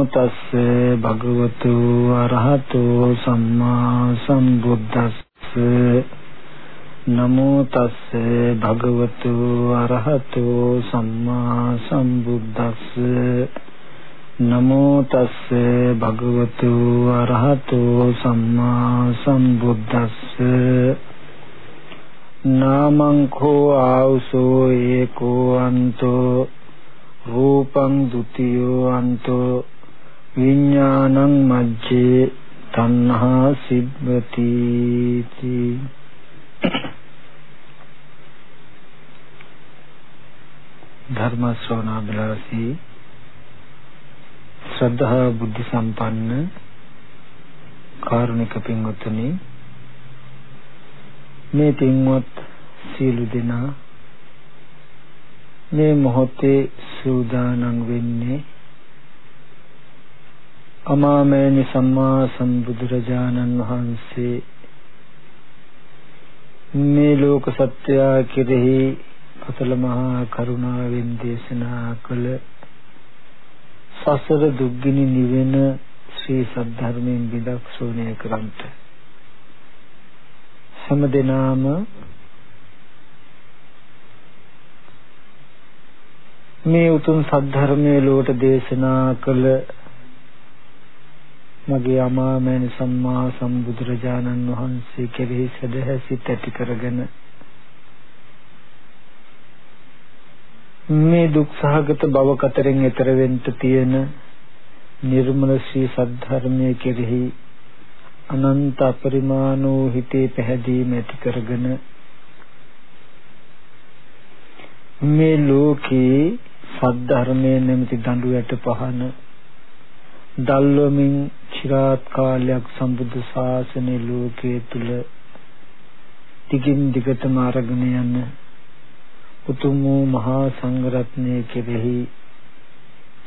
නමෝ තස්ස භගවතු අරහතෝ සම්මා සම්බුද්දස්ස නමෝ තස්ස භගවතු අරහතෝ සම්මා සම්බුද්දස්ස නමෝ තස්ස භගවතු අරහතෝ සම්මා සම්බුද්දස්ස නාමං කෝ ආවසෝ ඒකෝ අන්තෝ රූපං ဒ ුතියෝ අන්තෝ විඥානං මජ්ජේ තණ්හා සිබ්බති ධර්ම ශ්‍රවණා බිලාසී ශ්‍රද්ධා බුද්ධ සම්පන්න කාරුණික පින්වත්නි මේ පින්වත් සීල දෙනා මේ මොහොතේ සූදානම් වෙන්නේ අමාමෑණි සම්මා සම්බුදුරජාණන් වහන්සේ. මේ ලෝක සත්‍යය කෙරෙහි අතල මහා කරුණාවෙන් දේශනා කළ සසර දුක්ගිනි නිවෙන ශ්‍රී සද්ධර්මයෙන් බිදක් ශෝණය කරන්ට. හැම දිනාම මේ උතුම් සද්ධර්මයේ ලෝට දේශනා කළ මගේ අමාමෑණි සම්මා සම්බුදුරජාණන් වහන්සේ කෙරෙහි සදහැසිත ඇති කරගෙන මේ දුක් සහගත භව කතරෙන් එතර වෙන්න තියෙන නිර්මල ශ්‍රී සද්ධර්මයේ කෙරෙහි අනන්ත අපරිමාණෝ හිතේ පැහැදීම ඇති කරගෙන මේ ලෝකේ සද්ධර්මයේ නැමැති දඬු යට පහන දල්වමින් চিරාත් කාලයක් සම්බුද්ධ ශාසනයේ ලෝකයේ තුල දිගින් දිගටම අරගෙන යන උතුම් වූ මහා සංඝරත්නය කෙරෙහි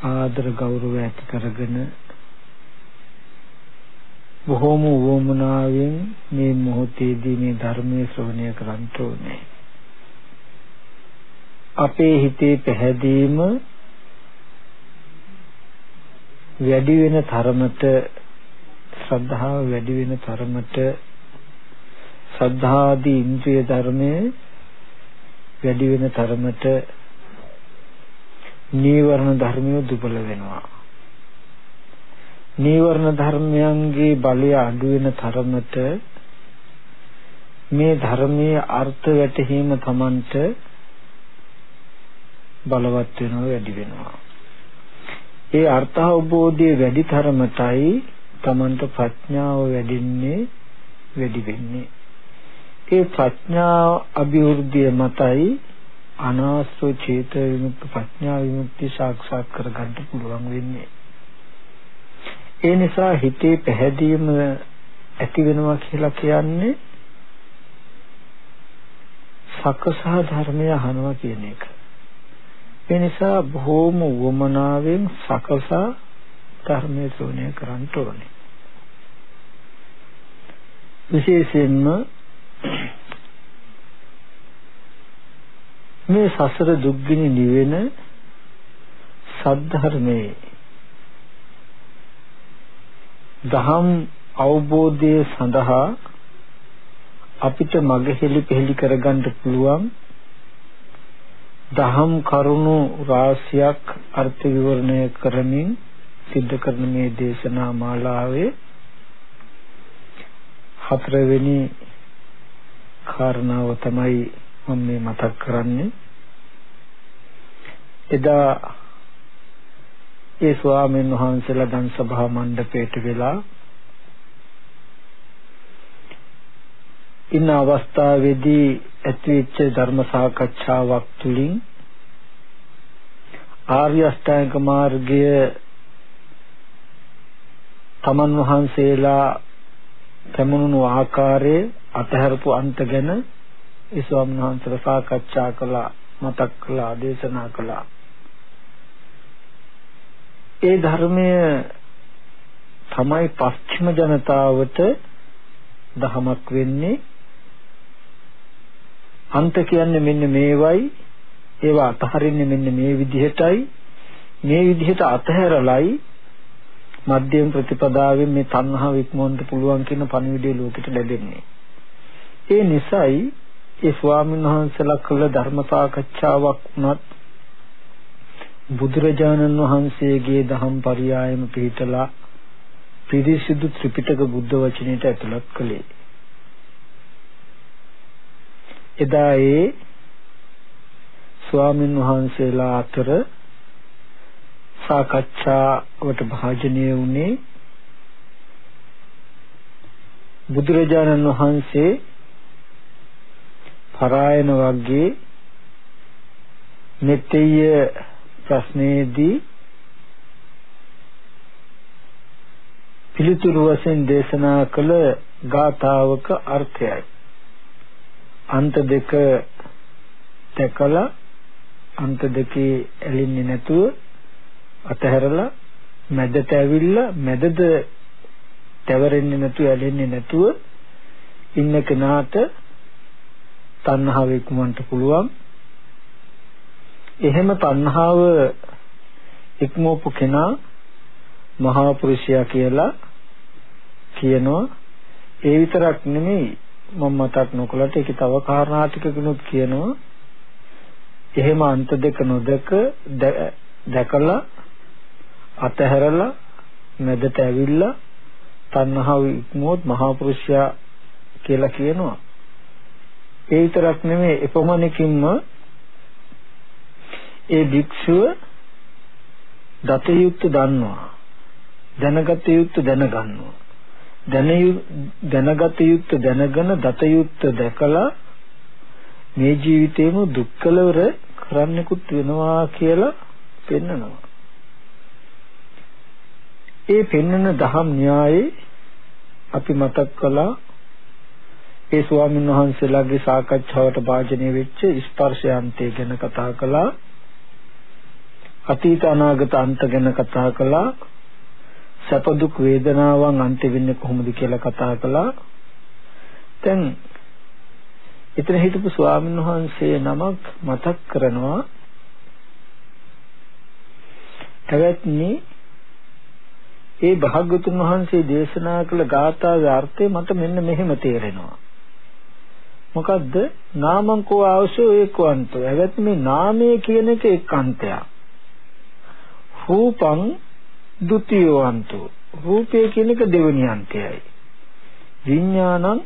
ආදර ගෞරව ඇති කරගෙන බොහෝම වොමනාවෙන් මේ මොහොතේදී මේ ධර්මයේ ශ්‍රවණය කරන්න ඕනේ. අපේ හිතේ පැහැදීම වැඩි වෙන තරමට ශ්‍රද්ධාව වැඩි වෙන තරමට ශ්‍රද්ධාදී ඉන්ද්‍රිය ධර්මයේ වැඩි වෙන තරමට නීවරණ ධර්මිය දුබල වෙනවා නීවරණ ධර්මයන්ගේ බලය අඩු වෙන තරමට මේ ධර්මයේ අර්ථ වැටහීම Tamanට බලවත් වෙනවා වැඩි වෙනවා. ඒ අර්ථ අවබෝධයේ වැඩි තරමටයි Tamanට ප්‍රඥාව වැඩින්නේ වැඩි වෙන්නේ. ඒ ප්‍රඥා අභිවෘද්ධිය මතයි අනාශ්‍රව චේත විමුක්ත ප්‍රඥා විමුක්ති සාක්ෂාත් කරගන්න පුළුවන් වෙන්නේ. ඒ නිසා හිතේ පැහැදීම ඇති වෙනවා කියලා කියන්නේ සකසා ධර්මය අහනවා කියන එක. ඒ නිසා බොහෝම වමනාවෙන් සකසා ධර්මයේ ශ්‍රවණය කරන්න ඕනේ. විශේෂයෙන්ම මේ සසර දුක්ගිනි නිවෙන සද්ධර්මයේ දහම් අවබෝධය සඳහා අපිට මග හෙළි පෙළි කරගන්න පුළුවන් දහම් කරුණු රාශියක් අර්ථ විවරණය කරමින් සිද්ධ කරන මේ දේශනා මාලාවේ හතරවෙනි කාරණාව තමයි මම මේ මතක් කරන්නේ. එදා ඒ ස්වාමීන් වහන්සේලා දන් සභා මණ්ඩපයට වෙලා ඉන්න අවස්ථාවේදී ඇතිවෙච්ච ධර්ම සාකච්ඡාවක් තුළින් ආර්ය අෂ්ටාංග මාර්ගය තමන් වහන්සේලා පැමුණුණු ආකාරයේ අතහැරපු අන්ත ගැන ඒ ස්වාමීන් වහන්සේලා සාකච්ඡා කළා මතක් කළා දේශනා කළා. ඒ ධර්මය තමයි පස්චිම ජනතාවට දහමක් වෙන්නේ අන්ත කියන්නේ මෙන්න මේවයි ඒවා අතහරින්නේ මෙන්න මේ විදිහටයි මේ විදිහට අතහැරලයි මධ්‍යම ප්‍රතිපදාවෙන් මේ තණ්හාව ඉක්මවන්න පුළුවන් කියන පණිවිඩය ලෝකෙට ලැබෙන්නේ. ඒ නිසායි ඒ ස්වාමීන් වහන්සේලා කළ ධර්ම සාකච්ඡාවක් වුණත් බුදුරජාණන් වහන්සේගේ දහම් පරියායම පිළිතලා පිරිසිදු ත්‍රිපිටක බුද්ධ වචනයට ඇතුළත් කළේ. එදා ඒ ස්වාමින් වහන්සේලා අතර සාකච්ඡාවට භාජනය වුණේ බුදුරජාණන් වහන්සේ පරායන වර්ගයේ මෙතෙය ප්‍රශ්නයේදී පිළිතුරු වශයෙන් දේශනා කළ ගාථාවක අර්ථයයි. අන්ත දෙක දැකලා අන්ත දෙකේ ඇලින්නේ නැතුව අතහැරලා මැදට ඇවිල්ලා මැදද තැවරෙන්නේ නැතුව ඇලෙන්නේ නැතුව ඉන්න කෙනාට තණ්හාව ඉක්මවන්න පුළුවන්. එහෙම තණ්හාව ඉක්මවපු කෙනා මහා පුරුෂයා කියලා කියනවා. ඒ විතරක් නෙමෙයි මම මතක් නොකලට ඒකේ තව කාරණා ටිකකුත් කියනවා. එහෙම අන්ත දෙක නොදක දැකලා අතහැරලා මැදට ඇවිල්ලා තණ්හාව ඉක්මවොත් මහා පුරුෂයා කියලා කියනවා. ඒ විතරක් නෙමෙයි එපමණකින්ම ඒ භික්ෂුව දත යුක්ත දන්නවා. දැනගත යුක්ත දැනගන්නවා. දැනගත යුක්ත දැනගෙන දත යුක්ත දැකලා මේ ජීවිතේම දුක්කලවර කරන්නෙකුත් වෙනවා කියලා පෙන්නනවා. ඒ පෙන්වන දහම් න්‍යායේ අපි මතක් කළා. ඒ ස්වාමීන් වහන්සේලාගේ සාකච්ඡාවට භාජනය වෙච්ච ස්පර්ශයන්තය ගැන කතා කළා. අතීත අනාගත අන්ත ගැන කතා කළා. සැප දුක් වේදනාවන් අන්ත වෙන්නේ කොහොමද කියලා කතා කළා දැන් එතන හිටපු ස්වාමීන් වහන්සේ නමක් මතක් කරනවා එවත්නි ඒ භාග්‍යතුන් වහන්සේ දේශනා කළ ගාථාවේ අර්ථය මට මෙන්න මෙහෙම තේරෙනවා. මොකද්ද? නාමං කෝ ආවසෝ ඒකවන්තෝ. එවත් මේ නාමය කියන එක එක්කන්තයක්. රූපං ဒ ුතියවන්තෝ. රූපය කියන එක දෙවෙනි අන්තයයි. විඥානං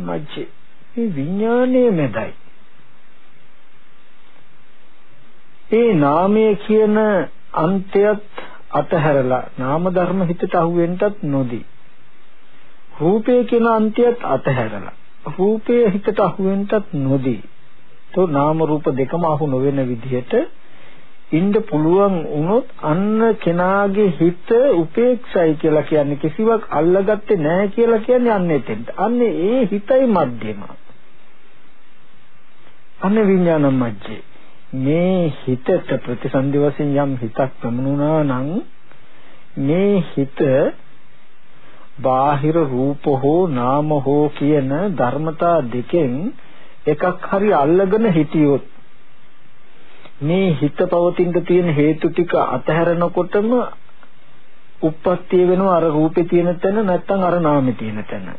මජ්ජේ. මේ විඥානයේ මැදයි. ඒ නාමය කියන අන්තයත් අතහැරලා නාම ධර්ම හිතට අහුවෙන්නත් නොදී රූපය කියන අන්තියත් අතහැරලා රූපය හිතට අහුවෙන්නත් නොදී તો නාම රූප දෙකම අහු නොවන විදිහට ඉන්න පුළුවන් වුණොත් අන්න කෙනාගේ හිත උපේක්ෂයි කියලා කියන්නේ කිසිවක් අල්ලගත්තේ නැහැ කියලා කියන්නේ අන්න එතෙන්ට. අන්න ඒ හිතයි මධ්‍යම. අන්න විඥාන මධ්‍යේ. මේ හිතට ප්‍රතිසන්දි වශයෙන් යම් හිතක් ප්‍රමුණුනා නම් මේ හිත බාහිර රූප හෝ නාම හෝ කියන ධර්මතා දෙකෙන් එකක් හරි අල්ලගෙන හිටියොත් මේ හිත පවතින තියෙන හේතු ටික අතහැරනකොටම උප්පත්තිය වෙනවා අර රූපේ තියෙන තැන නැත්නම් අර නාමේ තියෙන තැන.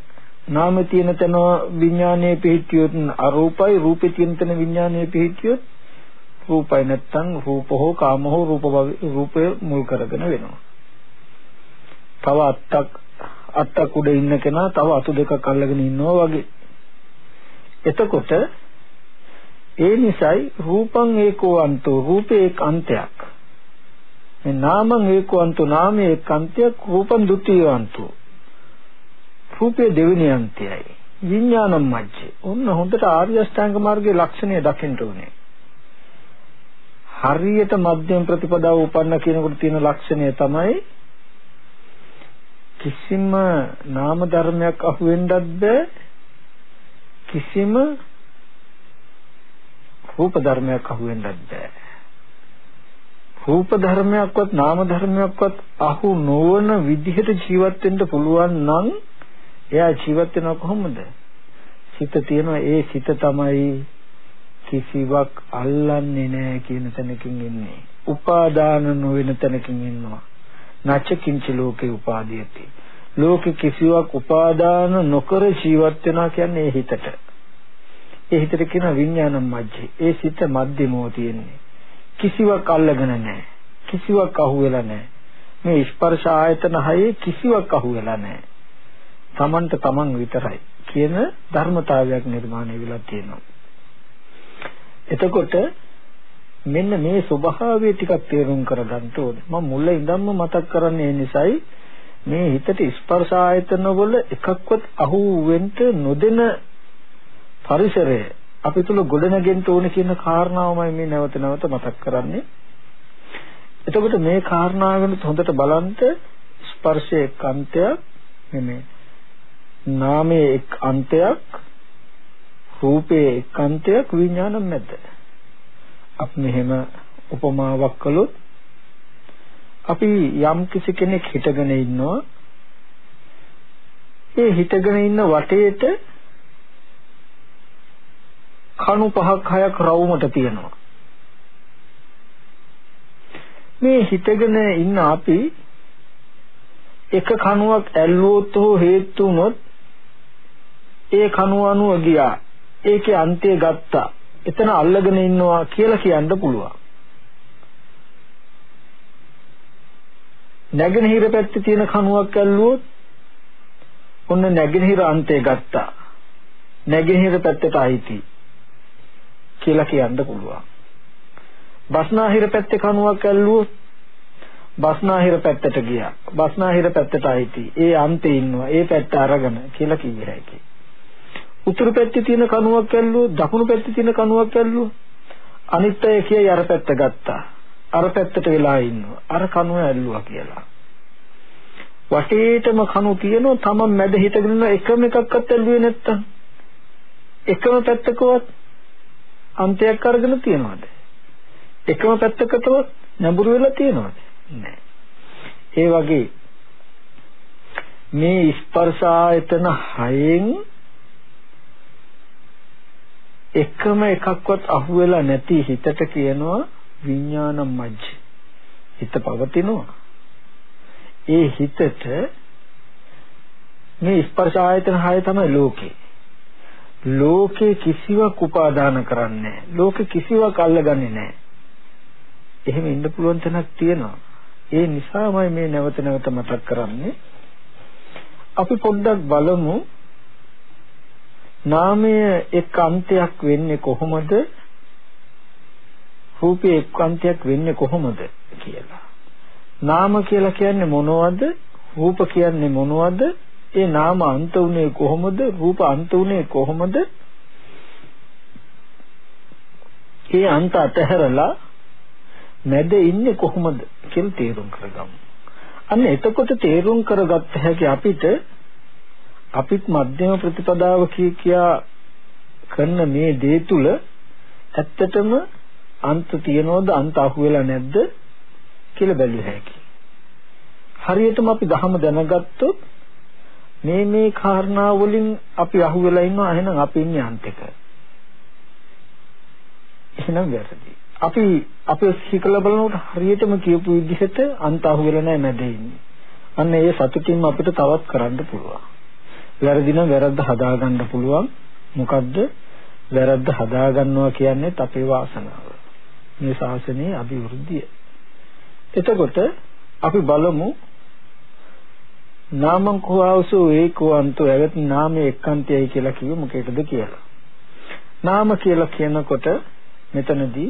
නාමේ තියෙන තැන විඥානයේ පිහිටියොත් අරූපයි රූපේ තියෙන තැන විඥානයේ පිහිටියොත් රූපයි නැත්තම් රූප හෝ කාම හෝ රූප රූපය මුල් කරගෙන වෙනවා. තව අත්තක් අත්තක් උඩ ඉන්න කෙනා තව අතු දෙකක් අල්ලගෙන ඉන්නවා වගේ. එතකොට ඒ නිසයි රූපං ඒකෝවන්තෝ රූපේ එක් අන්තයක්. මේ නාමං ඒකෝවන්තෝ නාමයේ එක් අන්තයක් රූපං ဒ ුතියවන්තෝ. රූපේ දෙවෙනි අන්තයයි. විඥානම් මැජ්ජේ. ඔන්න හොඳට ආර්ය අෂ්ටාංග මාර්ගයේ ලක්ෂණය දකින්න ඕනේ. හරියට මධ්‍යම ප්‍රතිපදාව උපන්න කියනකොට තියෙන ලක්ෂණය තමයි කිසිම නාම ධර්මයක් අහු වෙන්නත් බෑ කිසිම රූප ධර්මයක් අහු වෙන්නත් බෑ රූප ධර්මයක්වත් නාම ධර්මයක්වත් අහු නොවන විදිහට ජීවත් වෙන්න පුළුවන් නම් එයා ජීවත් වෙනව කොහොමද සිත තියෙනවා ඒ සිත තමයි කිසිවක් අල්ලන්නේ නැහැ කියන තැනකින් ඉන්නේ. උපාදාන නොවන තැනකින් ඉන්නවා. නච්ච කිංච ලෝකේ උපාදීයති. ලෝකේ කිසිවක් උපාදාන නොකර ජීවත් වෙනවා කියන්නේ ඒ හිතට. ඒ හිතට කියන විඥානම් මජ්ජේ. ඒ සිත මධ්‍යමෝ තියෙන්නේ. කිසිවක් අල්ලගෙන නැහැ. කිසිවක් අහුවෙලා නැහැ. මේ ස්පර්ශ ආයතන හයේ කිසිවක් අහුවෙලා නැහැ. Tamanට Taman විතරයි කියන ධර්මතාවයක් නිර්මාණය වෙලා තියෙනවා. එතකොට මෙන්න මේ ස්වභාවය ටිකක් තේරුම් කරගන්න ඕනේ. මම මුල ඉඳන්ම මතක් කරන්නේ ඒ නිසායි මේ හිතට ස්පර්ශ ආයතන වල එකක්වත් අහු වෙන්න නොදෙන පරිසරය අපි තුල ගොඩනගෙන්න ඕනේ කියන කාරණාවමයි මේ නැවත නැවත මතක් කරන්නේ. එතකොට මේ කාරණාවෙන් හොඳට බලන්න ස්පර්ශයේ එක් අන්තයක් නෙමෙයි. නාමයේ එක් අන්තයක් රූපයේ එක් අන්තයක් විඥානම් නැද්ද? අපි මෙහෙම උපමාවක් කළොත් අපි යම් කිසි කෙනෙක් හිටගෙන ඉන්නවා ඒ හිටගෙන ඉන්න වටේට කණු පහක් හයක් රවුමට තියෙනවා. මේ හිතගෙන ඉන්න අපි එක කණුවක් ඇල්ලුවොත් හෝ හේතු වුණොත් ඒ කණුව අනුව ගියා. ඒකේ අන්තය ගත්තා. එතන අල්ලගෙන ඉන්නවා කියලා කියන්න පුළුවන්. නැගෙනහිර පැත්තේ තියෙන කණුවක් ඇල්ලුවොත් ඔන්න නැගෙනහිර අන්තය ගත්තා. නැගෙනහිර පැත්තට ආйти. කියලා කියන්න පුළුවන්. බස්නාහිර පැත්තේ කණුවක් ඇල්ලුවොත් බස්නාහිර පැත්තට ගියා. බස්නාහිර පැත්තට ආйти. ඒ අන්තේ ඉන්නවා. ඒ පැත්ත අරගෙන කියලා කිය හැකියි. උතුරු පැත්තේ තියෙන කණුවක් ඇල්ලුවොත් දකුණු පැත්තේ තියෙන කණුවක් ඇල්ලුවොත් අනිත් අය කියයි අර පැත්ත ගත්තා. අර පැත්තට වෙලා ඉන්නවා. අර කණුව ඇල්ලුවා කියලා. වටේටම කණු තියෙනවා. තමන් මැද හිටගෙන එකම එකක්වත් ඇල්ලුවේ නැත්තම්. එකම පැත්තකවත් අන්තයක් අරගෙන තියනවාද එකම පැත්තකටවත් නැඹුරු වෙලා තියනවාද නැහැ ඒ වගේ මේ ස්පර්ශ ආයතන හයෙන් එකම එකක්වත් අහුවෙලා නැති හිතට කියනවා විඥානම් මජ්ජ. හිත පවතිනවා. ඒ හිතට මේ ස්පර්ශ ආයතන හය තමයි ලෝකේ. ලෝකේ කිසිවක් උපාදාන කරන්නේ ලෝකේ කිසිවක් අල්ලගන්නේ නැහැ. එහෙම ඉන්න පුළුවන් තැනක් තියෙනවා. ඒ නිසාමයි මේ නැවත නැවත මතක් කරන්නේ. අපි පොඩ්ඩක් බලමු නාමය එක් අන්තයක් වෙන්නේ කොහොමද? රූපේ එක් අන්තයක් වෙන්නේ කොහොමද කියලා. නාම කියලා කියන්නේ මොනවද? රූප කියන්නේ මොනවද? ඒ නාම අන්ත උනේ කොහොමද? රූප අන්ත උනේ කොහොමද? ඒ අන්ත අතහැරලා මැද ඉන්නේ කොහොමද කියලා තේරුම් කරගමු. අන්න එතකොට තේරුම් කරගත්ත හැකි අපිට අපිත් මධ්‍යම ප්‍රතිපදාව කියා කරන මේ දේ තුල ඇත්තටම අන්ත තියනවද අන්ත අහුවෙලා නැද්ද කියලා බැලිය හැකියි. හරියටම අපි ධහම දැනගත්තොත් මේ මේ කාරණා වලින් අපි අහුවෙලා ඉන්නවා එහෙනම් අපි ඉන්නේ අන්තක. එහෙනම් වැරදි. අපි අපි සිකලා බලනකොට හරියටම කියපු විදිහට අන්ත අහුවෙලා නැහැ මැද ඉන්නේ. අන්න ඒ සතුටින්ම අපිට තවත් කරන්න පුළුවන්. වැරදි නම් වැරද්ද හදාගන්න පුළුවන්. මොකද්ද? වැරද්ද හදාගන්නවා කියන්නේ අපේ වාසනාව. මේ ශාසනයේ අභිවෘද්ධිය. එතකොට අපි බලමු නාමං කෝවසෝ ඒකවන්තෝ එවත් නාමයේ එක්කන්තයයි කියලා කිව්ව මොකේද කියලා. නාම කියලා කියනකොට මෙතනදී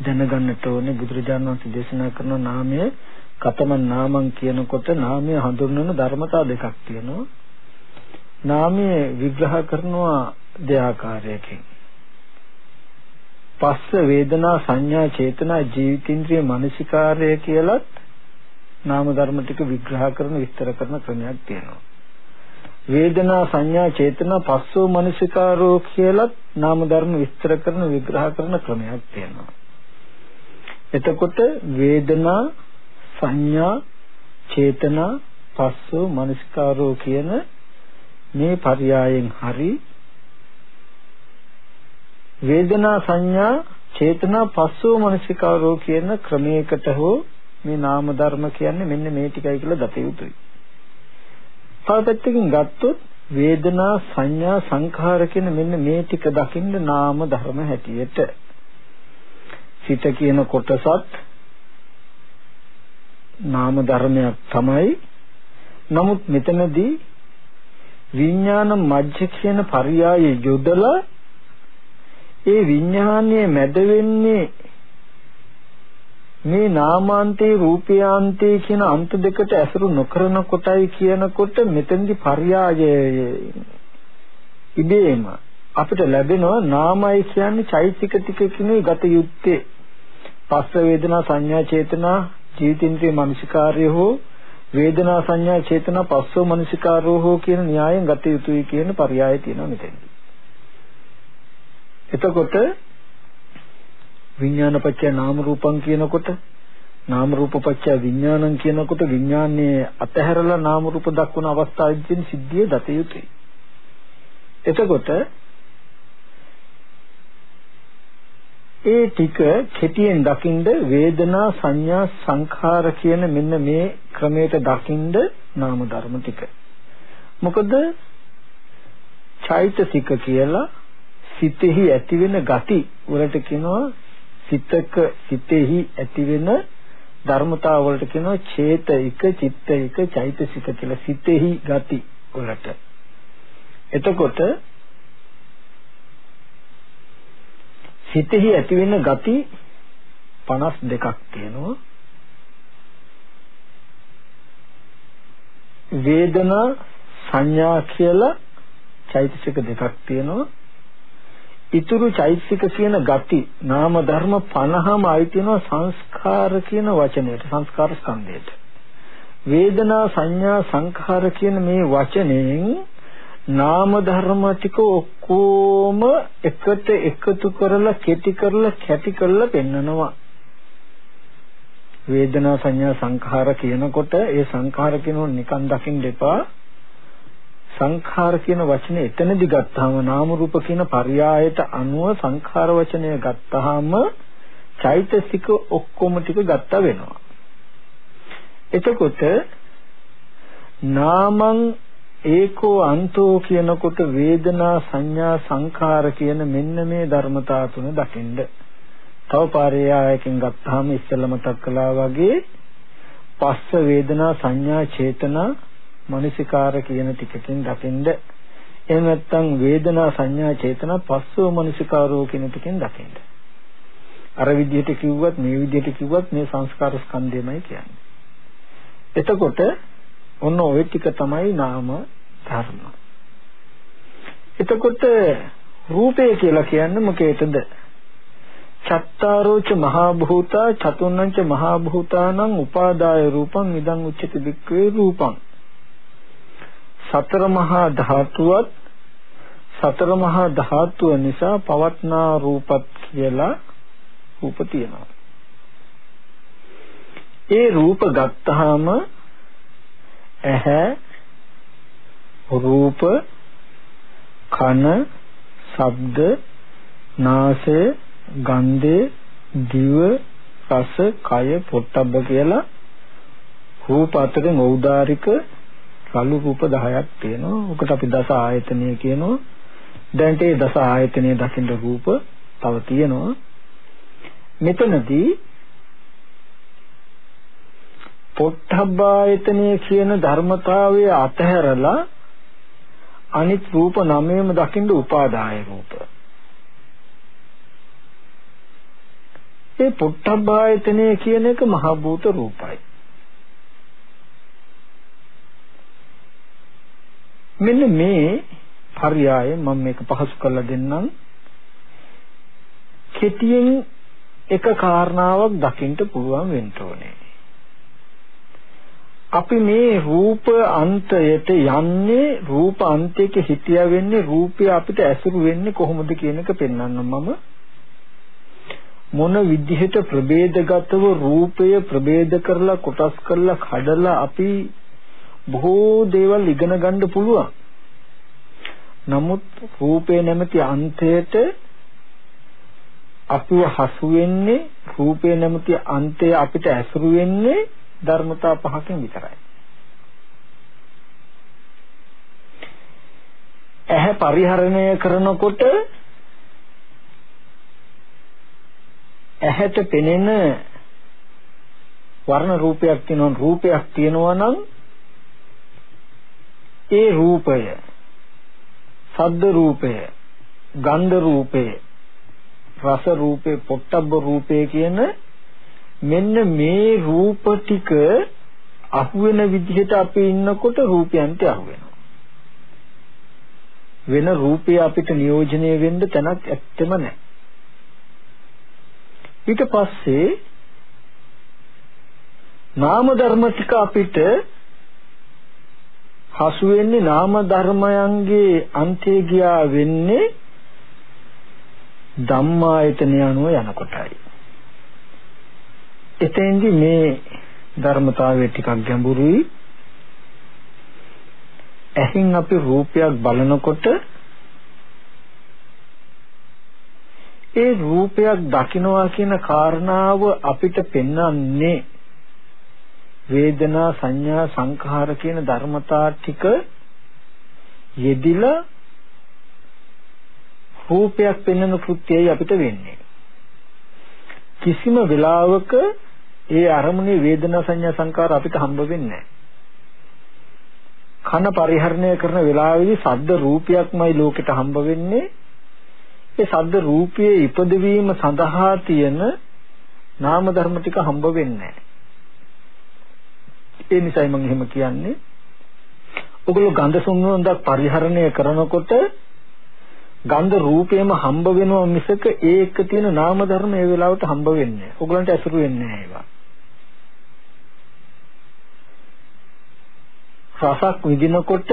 දැනගන්නට ඕනේ බුදුරජාණන් වහන්සේ දේශනා කරන නාමය කතම නාමං කියනකොට නාමය හඳුන්වන ධර්මතා දෙකක් තියෙනවා. නාමය විග්‍රහ කරනවා දෙආකාරයකින්. පස්ස වේදනා සංඥා චේතනා ජීවිතින්ද්‍රිය මානසිකාර්ය කියලත් නාම ධර්ම ටික විග්‍රහ කරන විස්තර කරන ක්‍රමයක් තියෙනවා. වේදනා සංඥා චේතනා පස්සෝ මනසිකාරෝ කියලත් නාම ධර්ම විස්තර කරන විග්‍රහ කරන ක්‍රමයක් තියෙනවා. එතකොට වේදනා සංඥා චේතනා පස්සෝ මනස්කාරෝ කියන මේ පర్యాයෙන් හරි වේදනා සංඥා චේතනා පස්සෝ මනසිකාරෝ කියන ක්‍රමයකට හෝ මේ නාම ධර්ම කියන්නේ මෙන්න මේ ටිකයි කියලා දත යුතුයි. තව පැත්තකින් ගත්තොත් වේදනා සංඥා සංඛාර කියන මෙන්න මේ ටික දකින්න නාම ධර්ම හැටියට සිත කියන කොටසත් නාම ධර්මයක් තමයි. නමුත් මෙතනදී විඥාන මජ්ජ කියන පරියාය යොදලා ඒ විඥානයේ මැද වෙන්නේ මේ නාමාන්තේ රූපයාන්තේ කියන අන්ත දෙකට ඇසුරු නොකරන කොටයි කියනකොට මෙතෙන්දි පర్యాయයේ ඉබේම අපිට ලැබෙනවා නාමයි කියන්නේ චෛතසික ටික කිනේ ගත යුත්තේ. පස්ස වේදනා සංඥා චේතනා ජීවිතින්ද්‍රිය මනසිකාර්ය හෝ වේදනා සංඥා චේතනා පස්සෝ මනසිකාරෝ හෝ කියන න්‍යායෙන් ගත යුතුයි කියන පర్యాయය තියෙනවා මෙතෙන්දි. එතකොට විඥානපච්චය නාම රූපං කියනකොට නාම රූපපච්චය විඥානං කියනකොට විඥානයේ අතහැරලා නාම රූප දක්වන අවස්ථාවේදී සිද්ධිය දත යුතුයි. එතකොට ඒ ටික කෙටියෙන් දකින්ද වේදනා සංඥා සංඛාර කියන මෙන්න මේ ක්‍රමයට දකින්ද නාම ධර්ම ටික. මොකද චෛතසික කියලා සිතෙහි ඇතිවෙන ගති වලට කියනවා සිතක සිතෙහි ඇතිවෙන ධර්මතාව වලට කියනවා චේතයික චිත්තයික චෛතසික කියලා සිතෙහි ගති වලට. එතකොට සිතෙහි ඇතිවෙන ගති 52ක් තියෙනවා. වේදනා සංඥා කියලා චෛතසික දෙකක් තියෙනවා. ඉතුරු චෛතසික කියන ගති නාම ධර්ම 50ම අයිති වෙනවා සංස්කාර කියන වචනයට සංස්කාර ස්කන්ධයට. වේදනා සංඥා සංඛාර කියන මේ වචනෙන් නාම ධර්ම ටික ඔක්කොම එකට එකතු කරලා කෙටි කරලා කැටි කරලා පෙන්නනවා. වේදනා සංඥා සංඛාර කියනකොට ඒ සංඛාර කියනෝ නිකන් දකින්න එපා. සංඛාර කියන වචනේ එතනදි ගත්තාම නාම රූප කියන පරයායට අනුව සංඛාර වචනය ගත්තාම චෛතසික ඔක්කොම ටික ගත්තා වෙනවා. එතකොට නාමං ඒකෝ අන්තෝ කියනකොට වේදනා සංඥා සංඛාර කියන මෙන්න මේ ධර්මතා තුන දකින්ද තව පරයායකින් ගත්තාම ඉස්සෙල්ලා මතක් කළා වගේ පස්ස වේදනා සංඥා චේතනා මනසිකාර කියන ටිකකින් දකින්න. එහෙම නැත්නම් වේදනා සංඥා චේතනා පස්සෝ මනසිකාරෝ කියන ටිකෙන් දකින්න. අර විදිහට කිව්වත් මේ විදිහට කිව්වත් මේ සංස්කාර ස්කන්ධයමයි කියන්නේ. එතකොට ඔන්න ওই ටික තමයි නාම ධර්ම. එතකොට රූපය කියලා කියන්නේ මොකේද? චත්තාරෝච මහා භූතා චතුන්නංච මහා භූතානං උපාදාය රූපං ඉදං උච්චති වික්ඛවේ රූපං. සතර මහා ධාතුවත් සතර මහා ධාතුව නිසා පවත්නා රූපත් කියලා රූප තියෙනවා. ඒ රූප ගත්තාම ඇහැ රූප කන ශබ්ද නාසය ගන්ධය දිව රස කය පොට්ටබ්බ කියලා රූප අතරින් ඖදාරික රළු රූප 10ක් තියෙනවා. ඔකට අපි දස ආයතනය කියනවා. දැන් මේ දස ආයතනය දකින්න රූප තව තියෙනවා. මෙතනදී පොට්ටබ්බායතනය කියන ධර්මතාවය අතහැරලා අනිත් රූප නමයම දකින්න උපාදාය රූප. ඒ පොට්ටබ්බායතනය කියන එක මහ භූත රූපයි. මෙන්න මේ පర్యాය මම මේක පහසු කරලා දෙන්නම්. කෙටියෙන් එක කාරණාවක් දකින්න පුළුවන් වෙන්න ඕනේ. අපි මේ රූප අන්තයට යන්නේ රූප අන්තයක හිටියා වෙන්නේ රූපය අපිට ඇසුරු වෙන්නේ කොහොමද කියන එක පෙන්වන්න මම මොන විදිහට ප්‍රභේදගතව රූපය ප්‍රභේද කරලා කොටස් කරලා කඩලා අපි බොහෝ දේවල් ඉගෙන ගන්න පුළුවන් නමුත් රූපේ නැමැති අන්තයට අපිව හසු වෙන්නේ රූපේ නැමැති අන්තය අපිට ඇසුරු වෙන්නේ ධර්මතා පහකින් විතරයි. ඇහැ පරිහරණය කරනකොට ඇහැට පෙනෙන වර්ණ රූපයක් තියෙනවා රූපයක් තියෙනවා නම් ඒ රූපය සද්ද රූපය ගන්ධ රූපය රස රූපේ පොට්ටබ්බ රූපේ කියන මෙන්න මේ රූප ටික අහුවෙන විදිහට අපි ඉන්නකොට රූපයන්ට අහුවෙනවා. වෙන රූපය අපිට නියෝජනය වෙන්න තැනක් ඇත්තෙම නැහැ. ඊට පස්සේ නාම ධර්ම ටික අපිට හසු වෙන්නේ නාම ධර්මයන්ගේ අන්තය ගියා වෙන්නේ ධම්මායතන යනුව යනකොටයි. එතෙන්දි මේ ධර්මතාවය ටිකක් ගැඹුරුයි. ඇහින් අපි රූපයක් බලනකොට ඒ රූපයක් දකිනවා කියන කාරණාව අපිට පෙන්වන්නේ වේදනා සංඥා සංඛාර කියන ධර්මතා ටික යෙදිලා රූපයක් පෙන්වන කෘත්‍යයයි අපිට වෙන්නේ. කිසිම වෙලාවක ඒ අරමුණේ වේදනා සංඥා සංකාර අපිට හම්බ වෙන්නේ කන පරිහරණය කරන වෙලාවේදී සද්ද රූපයක්මයි ලෝකෙට හම්බ වෙන්නේ. ඒ සද්ද රූපයේ ඉපදවීම සඳහා තියෙන නාම ධර්ම ටික හම්බ වෙන්නේ ඒ නිසයි මම එහෙම කියන්නේ. ඔගොල්ලෝ ගන්ධ සුන්දරක් පරිහරණය කරනකොට ගන්ධ රූපේම හම්බ වෙනවා මිසක ඒක තියෙන නාම ධර්ම ඒ වෙලාවට හම්බ වෙන්නේ නැහැ. ඔයගලන්ට ඇසුරු වෙන්නේ නැහැ ඒවා. රසක් විඳිනකොට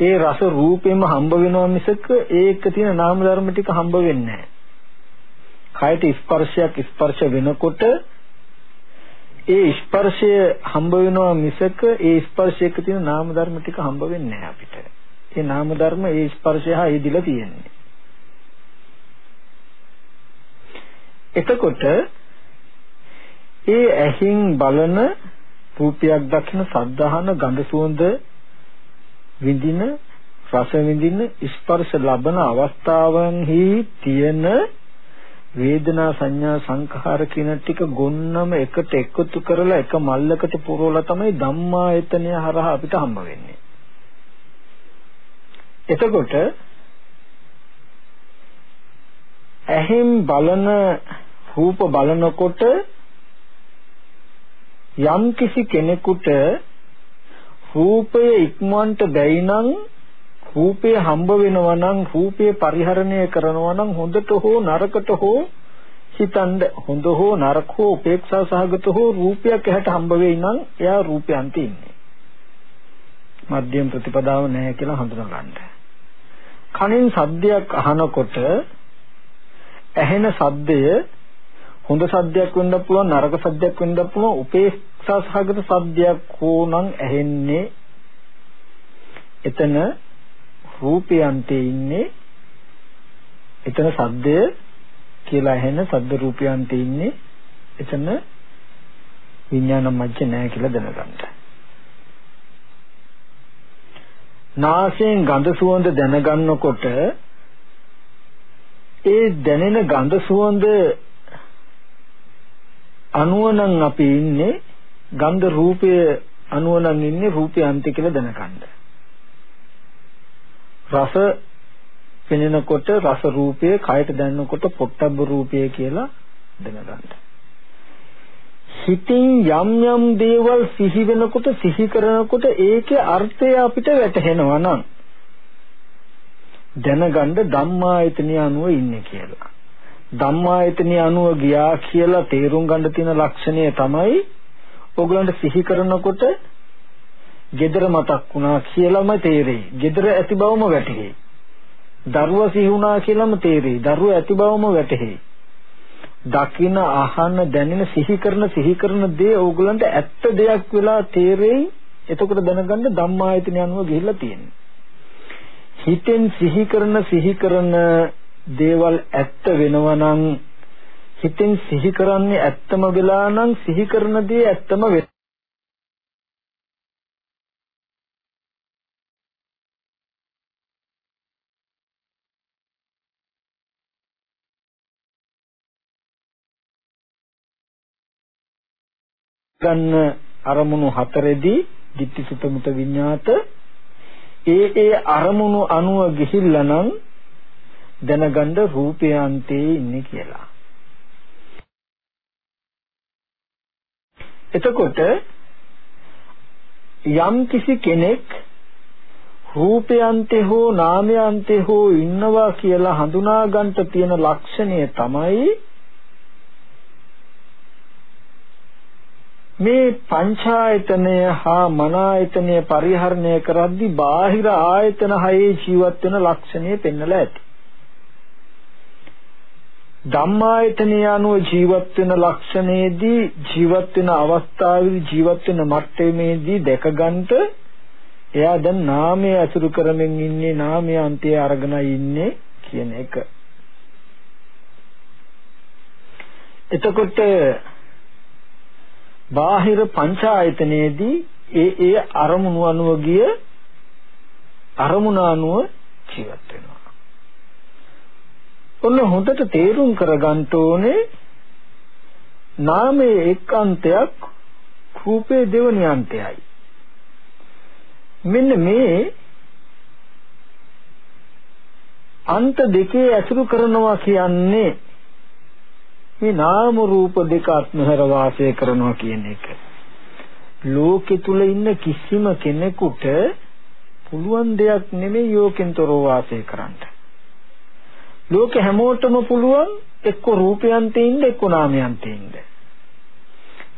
ඒ රස රූපෙම හම්බ වෙනවා මිසක ඒක තියෙන නාම ධර්ම ටික හම්බ වෙන්නේ නැහැ. කයට ස්පර්ශයක් ස්පර්ශ වෙනකොට ඒ ස්පර්ශය හම්බ වෙනවා මිසක ඒ ස්පර්ශයක තියෙන නාම ධර්ම ටික හම්බ වෙන්නේ නැහැ අපිට. ඒ නාම ධර්ම ඒ ස්පර්ශය හා යෙදිලා තියෙන්නේ. එතකොට ඒ ඇහින් බලන රූපයක් දකින සද්ධාහන ගඳ සුවඳ විඳින රස විඳින ස්පර්ශ ලබන අවස්ථාවන්හි තියෙන වේදනා සංඥා සංඛාර කියන ටික ගොන්නම එකට එකතු කරලා එක මල්ලකට පුරවලා තමයි ධම්මායතනය හරහා අපිට හම්බ වෙන්නේ. එතකොට ඇහෙන් බලන රූප බලනකොට යම් කිසි කෙනෙකුට රූපය ඉක්මවන්ට බැයි නම් රූපය හම්බ වෙනවා නම් රූපය පරිහරණය කරනවා නම් හොඳට හෝ නරකට හෝ හිතන්ද හොඳ හෝ නරක හෝ උපේක්ෂා සහගත හෝ රූපයක් ඇහැට හම්බ වෙයි නම් එයා රූපයන්ට ඉන්නේ. මධ්‍යම ප්‍රතිපදාව නැහැ කියලා හඳුනා ගන්න. කනින් සද්දයක් අහනකොට ඇහෙන සද්දය හොඳ සද්දයක් වෙන්න පුළුවන් නරක සද්දයක් වෙන්න පුළුවන් උපේක්ෂා සහගත සද්දයක් හෝ නම් ඇහෙන්නේ එතන රූපයන්තේ ඉන්නේ එතන සද්දය කියලා ඇහෙන සද්ද රූපයන්තේ ඉන්නේ එතන විඥාන මැජ්ජ නැහැ කියලා දැනගන්න. නාසයෙන් ගඳ සුවඳ දැනගන්නකොට ඒ දැනෙන ගඳ සුවඳ අනුව නම් අපි ඉන්නේ ගන්ධ රූපය අනුව නම් ඉන්නේ රූපය අන්ති කියලා දැනගන්න. රස පෙනෙනකොට රස රූපය කයට දැනෙනකොට පොට්ටබ්බ රූපය කියලා දැනගන්න. හිතින් යම් යම් දේවල් සිහි වෙනකොට සිහි කරනකොට ඒකේ අර්ථය අපිට වැටහෙනවා නම් දැනගන්න ධම්මායතනිය අනුව ඉන්නේ කියලා. ධම්මායතනිය අනුව ගියා කියලා තේරුම් ගන්න තියෙන ලක්ෂණය තමයි ඔයගලන්ට සිහි කරනකොට gedara මතක් වුණා කියලාම තේරෙයි. gedara ඇති බවම වැටහෙයි. දරුවා සිහි වුණා කියලාම තේරෙයි. දරුවා ඇති බවම වැටහෙයි. දකින අහන දැනෙන සිහි කරන සිහි කරන දේ ඕගලන්ට ඇත්ත දෙයක් වෙලා තේරෙයි. එතකොට දැනගන්න ධම්මායතන යනුව ගිහිල්ලා තියෙනවා. හිතෙන් සිහි කරන සිහි කරන දේවල් ඇත්ත වෙනවා නම් හිතෙන් සිහි කරන්නේ ඇත්තම වෙලා නම් සිහි කරන දේ ඇත්තම වෙනවා ගන්න අරමුණු හතරෙදී ditthi sutta muta විඤ්ඤාත ඒ ඒ අරමුණු අනුව ගිහිල්ලා නම් දැනගන්න රූපයන්තේ ඉන්නේ කියලා. එතකොට යම් කිසි කෙනෙක් රූපයන්තේ හෝ නාමයන්තේ හෝ ඉන්නවා කියලා හඳුනා ගන්නට තියෙන ලක්ෂණය තමයි මේ පංචායතනය හා මනායතනය පරිහරණය කරද්දී බාහිර ආයතන හයේ ජීවත් වෙන ලක්ෂණය පෙන්වලා ඇති. ධම්මායතනය අනුව ජීවත් වෙන ලක්ෂණයේදී ජීවත් වෙන අවස්ථාවේදී ජීවත් වෙන මට්ටමේදී දැක ගන්නට එයා දැන් නාමය අසුරු කරමින් ඉන්නේ නාමය අන්තය අරගෙන ඉන්නේ කියන එක. එතකොට බාහිර පංචායතනයේදී ඒ ඒ අරමුණු අනුව ගිය අරමුණ අනුව ජීවත් වෙනවා. ඔන්න හොඳට තේරුම් කරගන්න ඕනේ නාමයේ එක් අන්තයක් රූපේ දෙවනි අන්තයයි. මෙන්න මේ අන්ත දෙකේ ඇසුරු කරනවා කියන්නේ මේ නාම රූප දෙක අත්මහැර වාසය කරනවා කියන එක. ලෝකෙ තුල ඉන්න කිසිම කෙනෙකුට පුළුවන් දෙයක් නෙමෙයි යෝකෙන්තරෝ වාසය කරන්න. ලෝකෙ හැමෝටම පුළුවන් එක්ක රූපයන්තේ ඉන්න එක්ක නාමයන්තේ ඉන්න.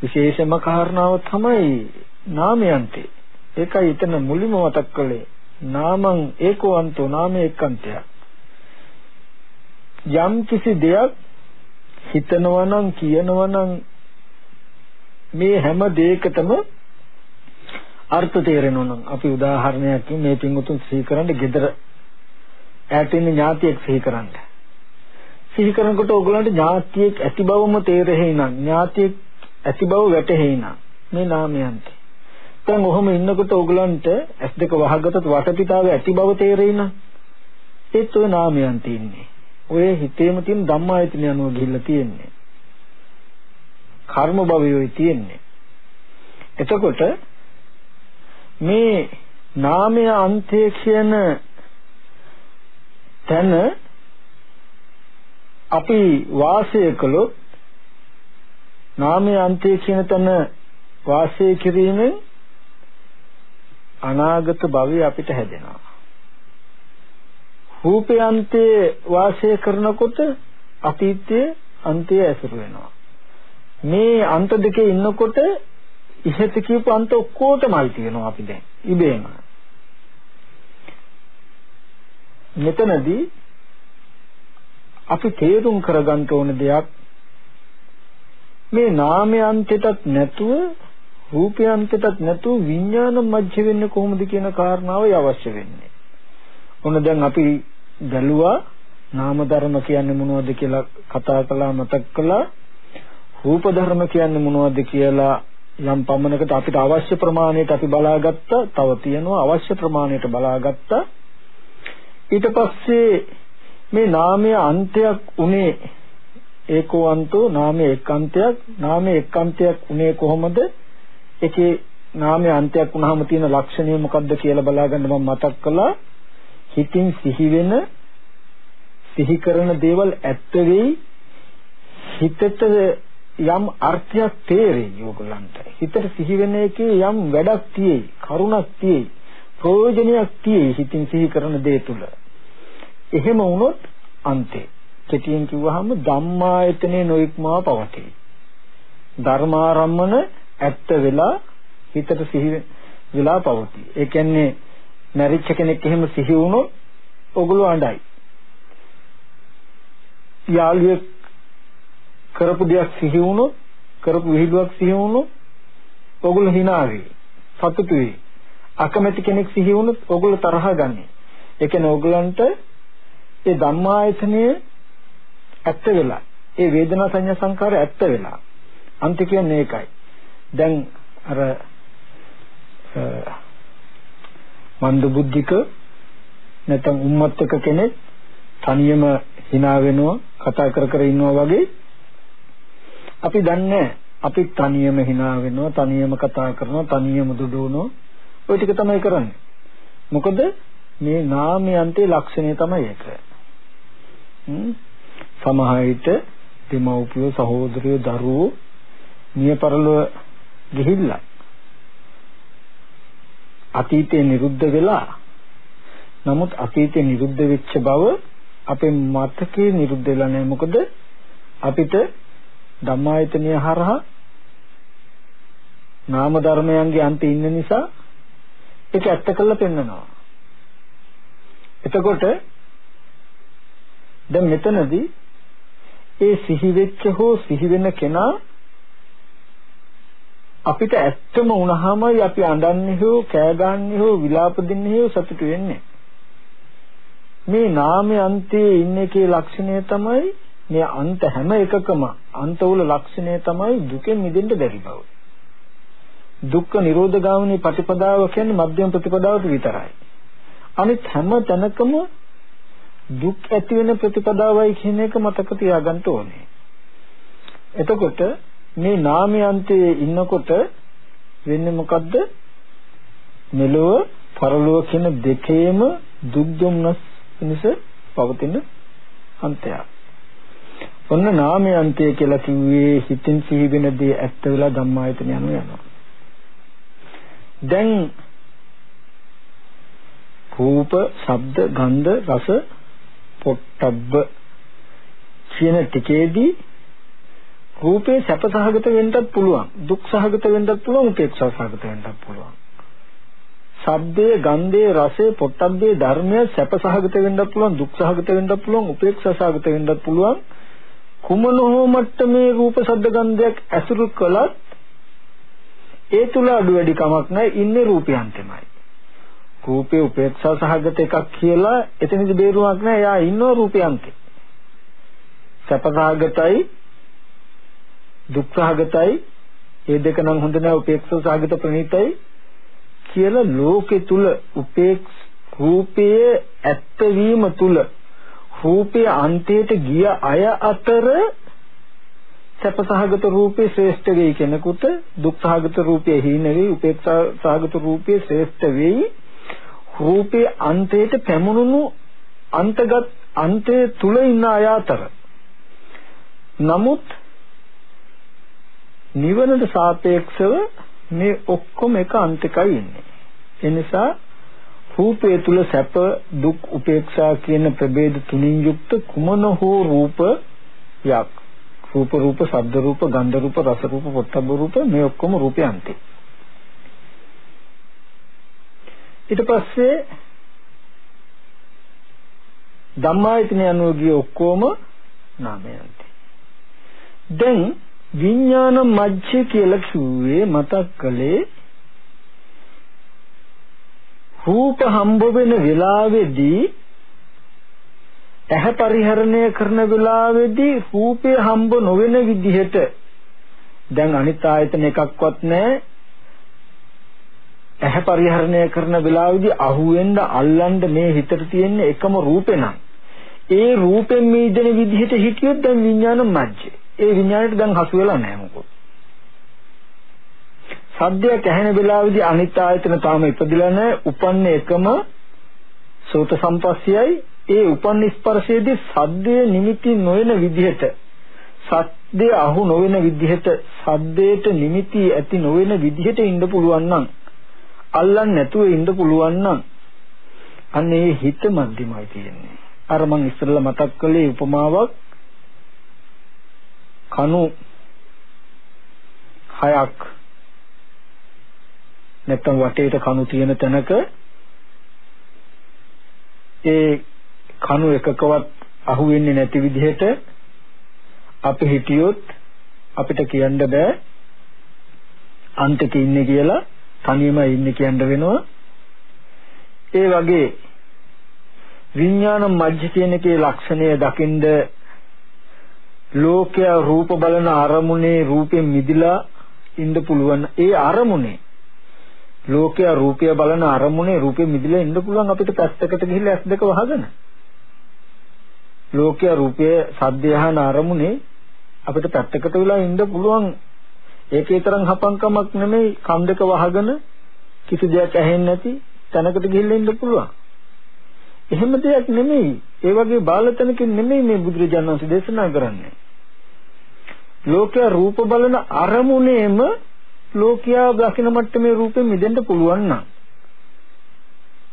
විශේෂම කාරණාව තමයි නාමයන්තේ. ඒකයි එතන මුලින්ම මතක් කළේ. නාමං ඒකෝන්තෝ නාමේ එක්කන්තයක්. යම් කිසි දෙයක් හිතනවා නම් කියනවා නම් මේ හැම දෙයකටම අර්ථ තේරෙනවා නම් අපි උදාහරණයක් මේ පින්වුතුන් සිහි කරන්න gedara ඈත ඉන්න ඥාතියෙක් සිහි කරන්න. සිහි කරනකොට ඕගොල්ලන්ට ඥාතියෙක් ඇති බවම තේරෙහි නම් ඥාතියෙක් ඇති බව වැටහෙයි නම් මේ නාමයන්ට. දැන් ඔහොම ඉන්නකොට ඕගොල්ලන්ට ඇස් දෙක වහගත්තත් වටපිටාවේ ඇති බව තේරෙයි නම් ඒත් ඔය නාමයන් තියෙන්නේ. ඔය හිතේම තියෙන ධම්මායතන යනුව ගිහිල්ලා තියෙන්නේ. කර්ම භවයෝයි තියෙන්නේ. එතකොට මේ නාමය අන්තය කියන තැන අපි වාසය කළොත් නාමය අන්තය කියන තැන වාසය කිරීමෙන් අනාගත භවය අපිට හැදෙනවා. රූපේ අන්තයේ වාසය කරනකොට අතීතයේ අන්තය ඇසුරු වෙනවා. මේ අන්ත දෙකේ ඉන්නකොට ඉහත කියපු අන්ත ඔක්කොටමයි තියෙනවා අපි දැන් ඉබේම. මෙතනදී අපි තේරුම් කරගන්න ඕන දෙයක් මේ නාමයන්තයටත් නැතුව රූපයන්තයටත් නැතුව විඥාන මැජ්ජ වෙන්නේ කොහොමද කියන කාරණාවයි අවශ්‍ය වෙන්නේ. ඔන්න දැන් අපි බැලුවා නාම ධර්ම කියන්නේ මොනවද කියලා කතා කළා මතක් කළා. රූප ධර්ම කියන්නේ මොනවද කියලා යම් පමණකට අපිට අවශ්‍ය ප්‍රමාණයට අපි බලාගත්තා. තව තියෙනවා අවශ්‍ය ප්‍රමාණයට බලාගත්තා. ඊට පස්සේ මේ නාමය අන්තයක් උනේ ඒකෝවන්තෝ නාමයේ එක්කන්තයක්. නාමයේ එක්කන්තයක් උනේ කොහොමද? ඒකේ නාමයේ අන්තයක් වුණාම තියෙන ලක්ෂණය මොකක්ද කියලා බලාගන්න මම මතක් කළා. හිතින් සිහි වෙන සිහි කරන දේවල් ඇත්ත වෙයි. හිතට යම් අර්ථයක් තේරෙයි ඕගලන්ට හිතට සිහි වෙන එකේ යම් වැඩක් තියෙයි කරුණක් තියෙයි ප්‍රයෝජනයක් තියෙයි හිතින් සිහි කරන දේ තුල එහෙම වුණොත් අන්තේ. කෙටියෙන් කිව්වහම ධම්මායතනේ නොඉක්මවා පවතී. ධර්මාරම්මන ඇත්ත වෙලා හිතට සිහි වෙලා පවතී. ඒ කියන්නේ මැරිච්ච කෙනෙක් එහෙම සිහි වුණොත් ඔගොල්ලෝ අඬයි. යාළුවෙක් කරපු දෙයක් සිහි වුණොත් කරපු විහිළුවක් සිහි වුණොත් ඔගොල්ලෝ hina වෙයි. සතුටු වෙයි. අකමැති කෙනෙක් සිහි වුණොත් ඔගොල්ලෝ තරහ ගන්නේ. ඒ කියන්නේ ඔයගලන්ට ඒ ධම්මායතනය ඇත්ත වෙලා ඒ වේදනා සංඥා සංකාර ඇත්ත වෙලා අන්ත කියන්නේ ඒකයි දැන් අර මන්ද බුද්ධික නැත්නම් උම්මත්තක කෙනෙක් තනියම hina වෙනවා කතා කර කර ඉන්නවා වගේ අපි දන්නේ අපි තනියම hina වෙනවා තනියම කතා කරනවා තනියම දුඩුවනවා. ওই ටික තමයි කරන්නේ. මොකද මේ නාමයන්තේ ලක්ෂණය තමයි ඒක. සමහර විට දෙමව්පියෝ සහෝදරයෝ දරුවෝ මිය පරලොව ගිහිල්ලා අතීතේ නිරුද්ධ වෙලා නමුත් අතීතේ නිරුද්ධ වෙච්ච බව අපේ මතකේ නිරුද්ධ වෙලා නැහැ. මොකද අපිට ධම්මායතනය හරහා නාම ධර්මයන්ගේ අන්තේ ඉන්න නිසා ඒක ඇත්ත කළා පෙන්නනවා. එතකොට දැන් මෙතනදී ඒ සිහි වෙච්ච හෝ සිහි වෙන කෙනා අපිට ඇත්තම වුණාමයි අපි අඬන්නේ හෝ කෑ ගන්නේ හෝ විලාප දෙන්නේ හෝ සතුටු වෙන්නේ. මේ නාමයේ අන්තයේ ඉන්න එකේ ලක්ෂණය තමයි මේ අන්ත හැම එකකම අන්තවල ලක්ෂණය තමයි දුකෙන් මිදෙන්න බැරි බව. දුක්ඛ නිරෝධ ගාමිනී ප්‍රතිපදාව කියන්නේ මධ්‍යම ප්‍රතිපදාවට විතරයි. අනිත් හැම තැනකම දුක් ඇති වෙන ප්‍රතිපදාවයි කියන එක මතක තියාගන්න ඕනේ. එතකොට මේ නාමයන්තයේ ඉන්නකොට වෙන්නේ මොකද්ද? මෙලොව පරලොව කියන දෙකේම දුක් දුම්නස් පිණිස පවතින අන්තයක්. ඔන්න නාමයන්තය කියලා කිව්වේ හිතින් සිහි වෙන දේ ඇත්ත වෙලා ධම්මායතන යන යනවා. දැන් රූප, ශබ්ද, ගන්ධ, රස, පොට්ටබ්බ කියන ටිකේදී රූපේ සැපසහගත වෙන්නත් පුළුවන් දුක් සහගත වෙන්නත් පුළුවන් උපේක්ෂා සහගත වෙන්නත් පුළුවන්. ශබ්දයේ ගන්ධයේ රසයේ පොට්ටබ්බේ ධර්මය සැපසහගත වෙන්නත් පුළුවන් දුක් සහගත වෙන්නත් පුළුවන් උපේක්ෂා සහගත වෙන්නත් පුළුවන්. කුමන හෝ මට්ටමේ රූප ශබ්ද ගන්ධයක් ඇසුරු කළත් ඒ තුල අඩු වැඩි කමක් නැහැ ඉන්නේ රූපයන්තමයි රූපේ උපේක්ෂා සහගත එකක් කියලා එතනදි බේරුවක් නැහැ එයා ඉන්නෝ රූපයන්තේ සැපසහගතයි දුක්ඛාගතයි. ඒ දෙක නම් හොඳ නැහැ උපේක්ෂා සාගත ප්‍රණීතයි කියලා ලෝකෙ තුල උපේක්ෂ රූපයේ ඇත්ත වීම තුල රූපයේ අන්තයට ගිය අය අතර සැපසහගත රූපේ ශ්‍රේෂ්ඨ වෙයි කෙනෙකුට දුක්ඛාගත රූපේ හීන වෙයි උපේක්ෂා සහගත රූපේ ශ්‍රේෂ්ඨ වෙයි. රූපේ අන්තයට පැමුණුණු අන්තගත් අන්තයේ තුල ඉන්න අය අතර. නමුත් නිවනට සාපේක්ෂව මේ ඔක්කොම එක අන්තිකයි ඉන්නේ. ඒ නිසා රූපය තුල සැප දුක් උපේක්ෂා කියන ප්‍රභේද තුنين යුක්ත කුමන හෝ රූපයක් රූප රූප ශබ්ද රූප ගන්ධ රූප රස රූප පොට්ටබ්බ රූප මේ ඔක්කොම රූපයන්ති ඊට පස්සේ ධම්මායතන අනුගිය ඔක්කොම නාමයන්ති දැන් විඥාන මජ්ජේ කියලා කිව්වේ මතක් කළේ රූප හම්බ වෙන වෙලාවේදී ඇහැ පරිහරණය කරන වෙලාවේදී රූපය හම්බ නොවන විදිහට දැන් අනිත් ආයතන එකක්වත් නැහැ. ඇහැ පරිහරණය කරන වෙලාවේදී අහුවෙන්න අල්ලන්න මේ හිතට තියෙන එකම රූපේ නම්. ඒ රූපෙන් මීදෙන විදිහට හිටියොත් දැන් විඥාන මජ්ජේ. ඒ විඥාණයට දැන් හසු වෙලා නැහැ මොකද. සද්දයක් ඇහෙන වෙලාවේදී අනිත් ආයතන තාම ඉපදිලා නැහැ. උපන්නේ එකම සෝත සම්පස්සයයි ඒ උපන් ස්පර්ශයේදී සද්දේ නිමිති නොවන විදිහට සද්දේ අහු නොවන විදිහට සද්දේට නිමිති ඇති නොවන විදිහට ඉන්න පුළුවන් නම් අල්ලන්නේ නැතුව ඉන්න පුළුවන් නම් අන්න ඒ හිත මධ්‍යමයි තියෙන්නේ. අර මං ඉස්සෙල්ලා මතක් කළේ උපමාවක් කණු හයක් නැත්තම් වටේට කණු තියෙන තැනක ඒ කණු එකකවත් අහු වෙන්නේ නැති විදිහට අපි හිටියොත් අපිට කියන්න බෑ අන්තික ඉන්නේ කියලා තනියම ඉන්නේ කියන්න වෙනවා. ඒ වගේ විඥාන මජ්ජ කියන එකේ ලක්ෂණය දකින්ද ලෝකයා රූප බලන අරමුණේ රූපෙන් මිදිලා ඉන්න පුළුවන්. ඒ අරමුණේ ලෝකයා රූපය බලන අරමුණේ රූපෙන් මිදිලා ඉන්න පුළුවන් අපිට පැත්තකට ගිහිල්ලා ඇස් දෙක වහගෙන. ලෝකයා රූපය සද්දය අහන අරමුණේ අපිට පැත්තකට වෙලා ඉන්න පුළුවන්. ඒකේ තරම් හපංකමක් නෙමෙයි. කන් දෙක වහගෙන කිසි දෙයක් ඇහෙන්නේ නැති තැනකට ගිහිල්ලා ඉන්න පුළුවන්. එහෙම දෙයක් නෙමෙයි. ඒ වගේ බාලතනකින් නෙමෙයි මේ බුදුරජාණන් වහන්සේ දේශනා කරන්නේ. ලෝකයා රූප බලන අරමුණේම ලෝකයා දකින මට්ටමේ රූපෙ මිදෙන්න පුළුවන් නම්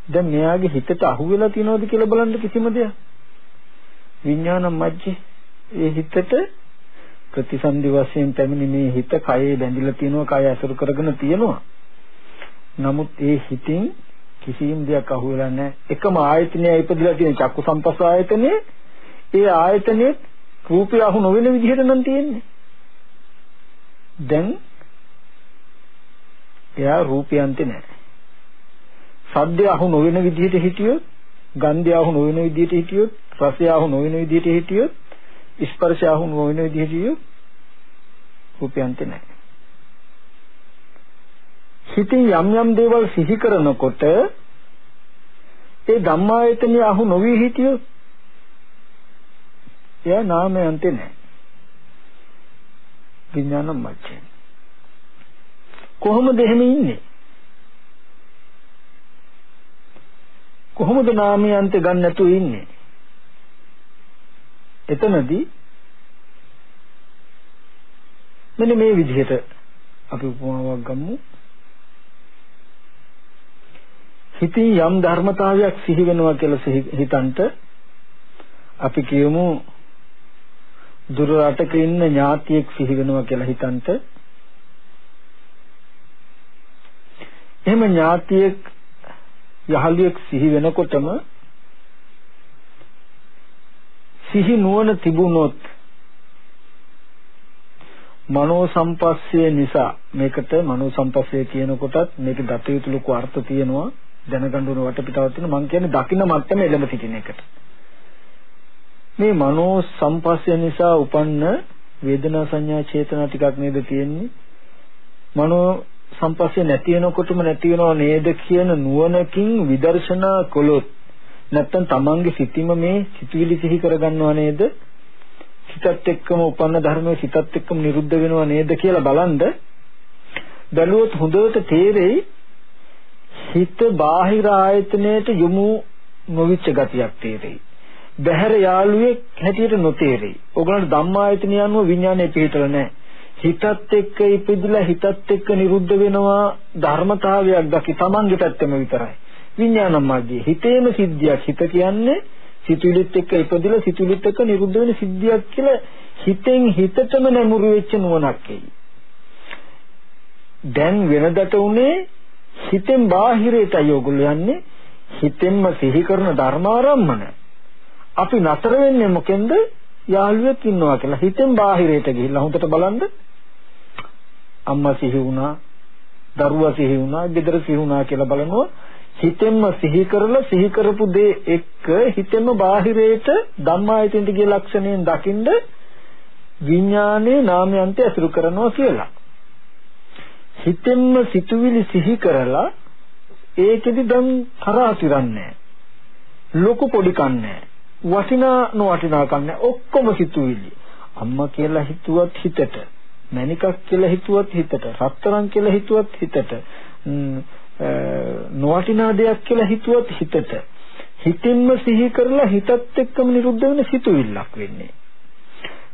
දැන් මෙයාගේ හිතට අහු වෙලා තියනවද කියලා බලන්න කිසිම දෙයක්. විඥානම් මැජ්ජේ ඒ හිතට ප්‍රතිසන්දි වශයෙන් පැමිණි මේ හිත කයේ බැඳිලා තියෙනවා කය අසුරු කරගෙන තියෙනවා. නමුත් ඒ හිතින් කිසිම දෙයක් අහුවෙලා නැහැ. එකම ආයතනය ඉපදලා තියෙන චක්කු සම්පස්ස ආයතනේ ඒ ආයතනේ රූපය අහු නොවන විදිහට නම් තියෙන්නේ. දැන් එයා රූපයන්තේ නැහැ. සද්දය අහු නොවන විදිහට හිටියොත්, ගන්ධය අහු නොවන විදිහට හිටියොත්, රසය අහු නොවන විදිහට හිටියොත්, ස්පර්ශය අහු නොවන විදිහට හිටියොත් රූපයන්තේ නැහැ. හිතින් යම් යම් දේවල් සිහි කරනකොට ඒ ධම්මායතනිය අහු නොවි හිටියොත් එයා නාමයන්තේ නැහැ. විඥානම් මච්චේ. කොහොමද එහෙම ඉන්නේ? කොහොමද නාමයන්ත ගන්න නැතුව ඉන්නේ? එතනදී මෙන්න මේ විදිහට අපි උපමාවක් ගමු. හිතේ යම් ධර්මතාවයක් සිහි වෙනවා කියලා හිතන්ට අපි කියමු දුර රටක ඉන්න ඥාතියෙක් සිහි වෙනවා කියලා හිතන්ට. එහෙම ඥාතියෙක් යහළුවෙක් සිහි වෙනකොටම සිහි නුවණ තිබුණොත් මනෝ සම්පස්සේ නිසා මේකට මනෝ සම්පස්සේ කියනකොටත් මේක දත යුතු ලොකු අර්ථ තියෙනවා. දැනගන්න ඕන වටපිටාවක් තියෙන මම කියන්නේ දකින්න මට්ටම එළඹ සිටින එකට. මේ මනෝ සම්පස්සය නිසා උපන්න වේදනා සංඥා චේතනා ටිකක් නේද තියෙන්නේ. මනෝ සම්පස්සය නැති වෙනකොටම නැති වෙනව නේද කියන නුවණකින් විදර්ශනා කළොත් නැත්තම් තමන්ගේ සිතින්ම මේ සිතුවිලි සිහි කරගන්නව නේද? සිතත් එක්කම උපන්න ධර්මයේ සිතත් එක්කම නිරුද්ධ වෙනව නේද කියලා බලන්ද බැලුවොත් හොඳට තේරෙයි හිත බාහිර ආයතනයට යොමු නොවිච්ච ගතියක් තේරෙයි. බහැර යාළුවෙක් හැටියට නොතේරෙයි. ඕගලන්ට ධම්මායතනිය අනුව විඥානය පිළිතර නැහැ. හිතත් එක්ක ඉපදිලා හිතත් එක්ක නිරුද්ධ වෙනවා ධර්මතාවයක් දකි තමන්ගේ පැත්තම විතරයි. විඥානම් මාර්ගයේ හිතේම සිද්ධියක් හිත කියන්නේ සිතුවිලිත් එක්ක ඉපදිලා සිතුවිලිත් එක්ක නිරුද්ධ වෙන සිද්ධියක් කියලා හිතෙන් හිතටම නැමුරු වෙච්ච නුවණක් එයි. දැන් වෙනදට උනේ හිතෙන් බාහිරයටයි ඔයගොල්ලෝ යන්නේ. හිතෙන්ම සිහි කරන ධර්මාරම්මන. අපි නතර වෙන්නේ මොකෙන්ද? යාළුවෙක් ඉන්නවා කියලා. හිතෙන් බාහිරයට ගිහිල්ලා හොඳට බලන්න. අම්මා සිහි වුණා දරුවා සිහි වුණා ගෙදර සිහි වුණා කියලා බලනවා. හිතෙන්ම සිහි කරලා සිහි කරපු දේ එක්ක හිතෙන්ම බාහිරයට ධම්මායතින්ට ගිය ලක්ෂණයෙන් දකින්ද විඥානයේ නාමයන්ට ඇසුරු කරනවා කියලා. හිතෙන්ම සිතුවිලි සිහි කරලා ඒකෙදි දැන් තරහා තිරන්නේ ලොකු පොඩි කන්නේ වටිනා නොවටිනා කන්නේ ඔක්කොම සිතුවිලි. අම්මා කියලා හිතුවත් හිතට. මණිකක් කියලා හිතුවත් හිතට. රත්තරන් කියලා හිතුවත් හිතට. නොවටිනා දෙයක් කියලා හිතුවත් හිතට. හිතින්ම සිහි කරලා හිතත් එක්කම නිරුද්ධ වෙන සිතුවිල්ලක් වෙන්නේ.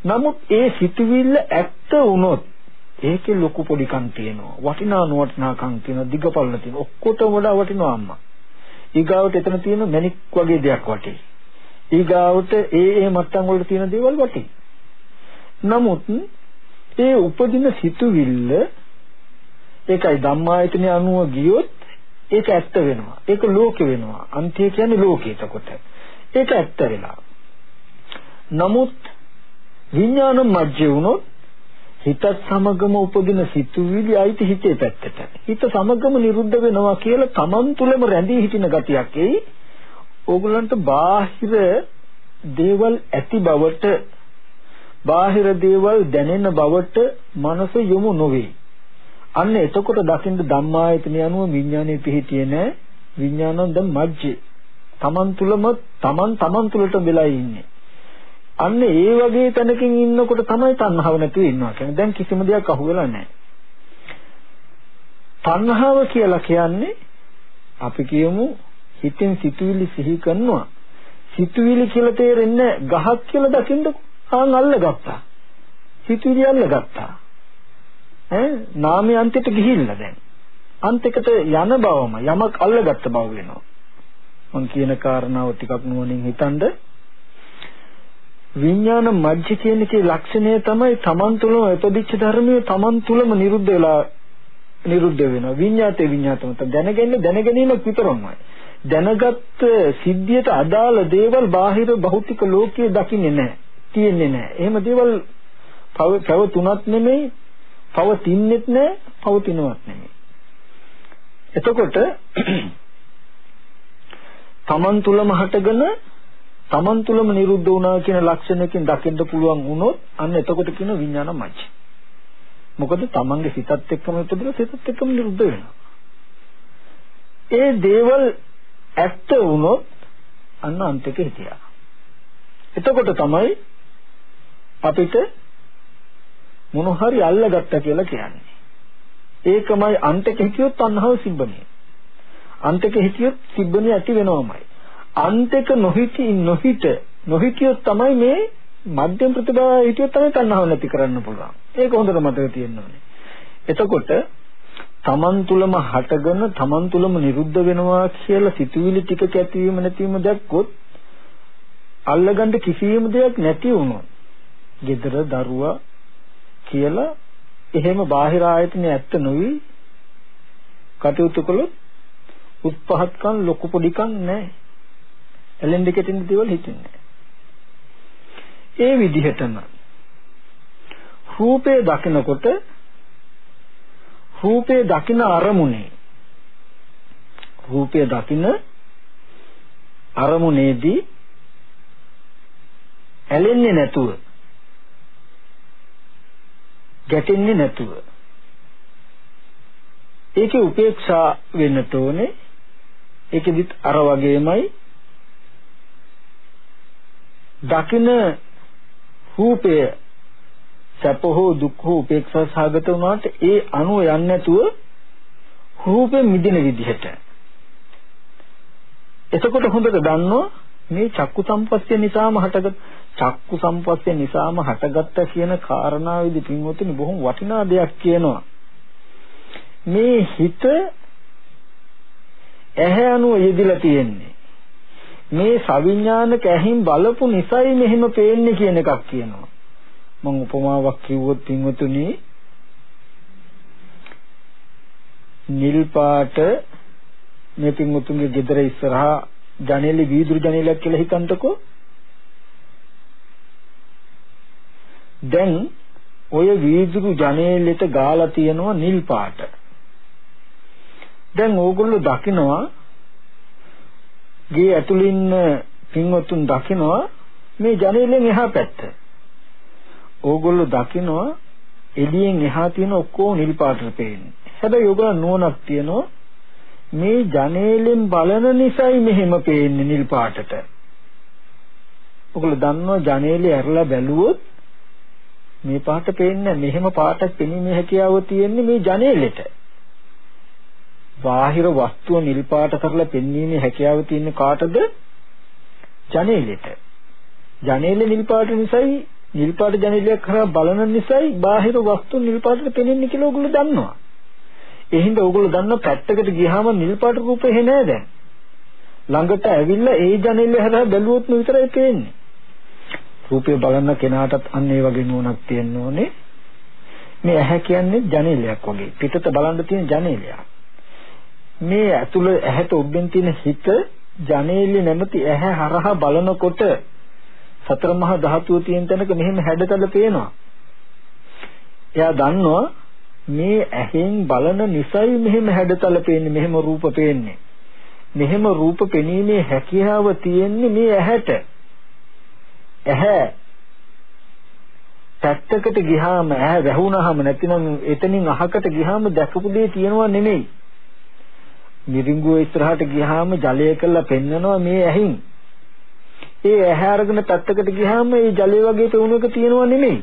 නමුත් ඒ සිතුවිල්ල ඇත්ත වුණොත් ඒකේ ලොකු පොඩිකම් තියෙනවා. වටිනා නොවටිනාකම් තියෙනවා. දිගපල්ල තියෙනවා. ඔක්කොටම වඩා වටිනවා අම්මා. ඊගාවට එතන තියෙන මැණික් වගේ දෙයක් වටේ. ඊගාවට ඒ ඒ මට්ටම් වල තියෙන දේවල් වටේ. නමුත් ඒ උපදින සිතුවිල්ල ඒකයි ධම්මායතන අනුව ගියොත් ඒක ඇත්ත වෙනවා. ඒක ලෝකෙ වෙනවා. අන්තිය කියන්නේ ලෝකෙ එතකොට. ඒක ඇත්ත වෙලා. නමුත් විඥාන මජ්ජේ වුණොත් හිතත් සමගම උපදින සිතුවිලි අයිති හිතේ පැත්තට. හිත සමගම නිරුද්ධ වෙනවා කියලා තමන් තුළම රැඳී හිටින ගතියක් එයි. ඕගොල්ලන්ට බාහිර දේවල් ඇති බවට බාහිර දේවල් දැනෙන බවට මනස යොමු නොවේ. අන්න එතකොට දකින්න ධම්මායතන යනුව විඥානයේ පිහිටියේ නැහැ. විඥානොන් ද මජ්ජේ. Taman තුලම Taman Taman තුලට වෙලා ඉන්නේ. අන්න ඒ වගේ තැනකින් ඉන්නකොට තමයි තණ්හාව නැතුව ඉන්නවා කියන්නේ. දැන් කිසිම දෙයක් අහුවෙලා නැහැ. තණ්හාව කියලා කියන්නේ අපි කියමු හිතෙන් සිතුවිලි සිහි කරනවා. සිතුවිලි කියලා තේරෙන්නේ ගහක් කියලා දකින්නකො ආන් අල්ලගත්තා. සිතුවිලි අල්ලගත්තා. ඈ නාමයේ අන්තිට ගිහිල්ලා දැන්. අන්තිකට යන බවම යමක් අල්ලගත්ත බව වෙනවා. මම කියන කාරණාව ටිකක් නුවණින් හිතනද විඥාන මජ්ජ කියන එකේ ලක්ෂණය තමයි තමන් තුළම උපදිච්ච ධර්මයේ තමන් තුළම නිරුද්ධ වෙලා නිරුද්ධ වෙනවා. විඤ්ඤාතේ විඤ්ඤාතම. දැනගන්නේ දැනගැනීමක් විතරමයි දැනගත් සිද්ධියට අදාළ දේවල් බාහිර භෞතික ලෝකයේ දකින්නේ නැහැ. තියෙන්නේ නැහැ. එහෙම දේවල් පැවතුනත් නෙමෙයි පවතින්නෙත් නැහැ පවතිනවත් නෙමෙයි. එතකොට තමන් තුළම හටගෙන තමන් තුළම නිරුද්ධ වුණා කියන ලක්ෂණයකින් දකින්න පුළුවන් වුණොත් අන්න එතකොට කියන විඥානමයි මොකද තමන්ගේ සිතත් එක්කම ඉපදලා සිතත් එක්කම නිරුද්ධ වෙනවා. ඒ දේවල් ඇත්ත වුණොත් අන්න අන්තික හිතියා. එතකොට තමයි අපිට මොන හරි අල්ලගත්තා කියලා කියන්නේ. ඒකමයි අන්තික හිතියොත් අන්නහව සිබ්බනේ. අන්තික හිතියොත් සිබ්බනේ ඇති වෙනවමයි. අන්තික නොහිටි නොහිට නොහිටියොත් තමයි මේ මධ්‍යම ප්‍රතිභාව හිටියොත් තමයි තණ්හාව නැති කරන්න පුළුවන්. ඒක හොඳට මතක තියෙන්න ඕනේ. එතකොට තමන් තුලම හටගෙන තමන් තුලම නිරුද්ධ වෙනවා කියලා සිතුවිලි ටිකක ඇතිවීම නැතිවීම දැක්කොත් අල්ලගන්න කිසියම් දෙයක් නැති වුණොත් gedara daruwa කියලා එහෙම බාහිර ආයතන ඇත්ත නොවි කටයුතු කළොත් උත්පහත්කම් ලොකු පොඩිකම් නැහැ. එලෙන් දෙකටින් දේවල් හිතෙන්නේ. ඒ විදිහටම රූපේ දකිනකොට රූපේ දකින අරමුණේ රූපය දකින අරමුණේදී ඇලෙන්නේ නැතුව ගැටෙන්නේ නැතුව ඒකේ උපේක්ෂා වෙන්නට ඕනේ ඒකෙදිත් අර වගේමයි දකින රූපය සැප හෝ දුක් හෝ උපේක්ෂා සහගත වුණාට ඒ අනුව යන්නේ නැතුව රූපෙ මිදින විදිහට. එතකොට හොඳට දන්නවා මේ චක්කු සම්පස්ය නිසාම හටගත් චක්කු සම්පස්ය නිසාම හටගත්ත කියන කාරණාවේදී පින්වතුනි බොහොම වටිනා දෙයක් කියනවා. මේ හිත ඇහැ අනුව යෙදිලා තියෙන්නේ. මේ සවිඥානික ඇහින් බලපු නිසයි මෙහෙම පේන්නේ කියන එකක් කියනවා. මම උපමාවක් කිව්වොත් පින්වතුනි නිල් පාට මේ පින්වතුන්ගේ ගෙදර ඉස්සරහා ජනේලෙ වීදුරු ජනේලයක් කියලා හිතන්නකෝ. දැන් ඔය වීදුරු ජනේලෙට ගාලා තියෙනවා නිල් පාට. දැන් ඕගොල්ලෝ දකිනවා ගේ ඇතුළේ ඉන්න පින්වත්තුන් දකිනවා මේ ජනේලෙන් එහා පැත්ත. ඕගොල්ලෝ දකිනවා එළියෙන් එහා තියෙන ඔක්කොම නිල් පාටට පේන්නේ. හැබැයි ඕගොල්ලෝ නුවණක් තියනවා මේ ජනේලෙන් බලන නිසායි මෙහෙම පේන්නේ නිල් පාටට. ඔගොල්ලෝ දන්නවා ජනේලේ ඇරලා බැලුවොත් මේ පාට පේන්නේ මෙහෙම පාටක් පෙනීමේ හැකියාව තියෙන්නේ මේ ජනේලෙට. බාහිර වස්තුව නිල් පාට කරලා පෙන්වීමේ හැකියාව තියෙන කාටද? ජනේලෙට. ජනේලෙ නිල් පාට නිසායි නිල් පාට ජනේලයක් කරා බලන නිසායි බාහිර වස්තු නිල් පාටට පෙනෙන්නේ කියලා ඕගොල්ලෝ දන්නවා. ඒ හින්දා ඕගොල්ලෝ දන්න පැත්තකට ගියාම නිල් පාට රූප එහෙ නෑ දැන්. ළඟට ඇවිල්ලා ඒ ජනේලෙ හරහා බැලුවොත් විතරයි පේන්නේ. රූපය බලන කෙනාටත් අන්න ඒ වගේ නුවණක් තියෙන්න ඕනේ. මේ ඇහැ කියන්නේ ජනේලයක් වගේ. පිටත බලන්න තියෙන ජනේලයක්. මේ ඇතුළ ඇහැට ඔබෙන් තියෙන හිත ජනේලේ නැමැති ඇහැ හරහා බලනකොට සතර මහා ධාතුව තියෙන තැනක මෙහෙම හැඩතල පේනවා. එයා දන්නවා මේ ඇහෙන් බලන නිසයි මෙහෙම හැඩතල පේන්නේ මෙහෙම රූප පේන්නේ. මෙහෙම රූප පෙනීමේ හැකියාව තියෙන්නේ මේ ඇහැට. ඇහැ පැත්තකට ගියාම ඇහැ වැහුණාම නැතිනම් එතනින් අහකට ගියාම දැකපු දේ තියෙනවා නෙමෙයි. මිරිඟුව ඉස්සරහට ගියාම ජලය කළා පෙන්නනවා මේ ඇහින්. ඒ ඇහැ අරගෙන පැත්තකට ගියාම ඒ ජලය වගේ පෙවුණු එක තියෙනවා නෙමෙයි.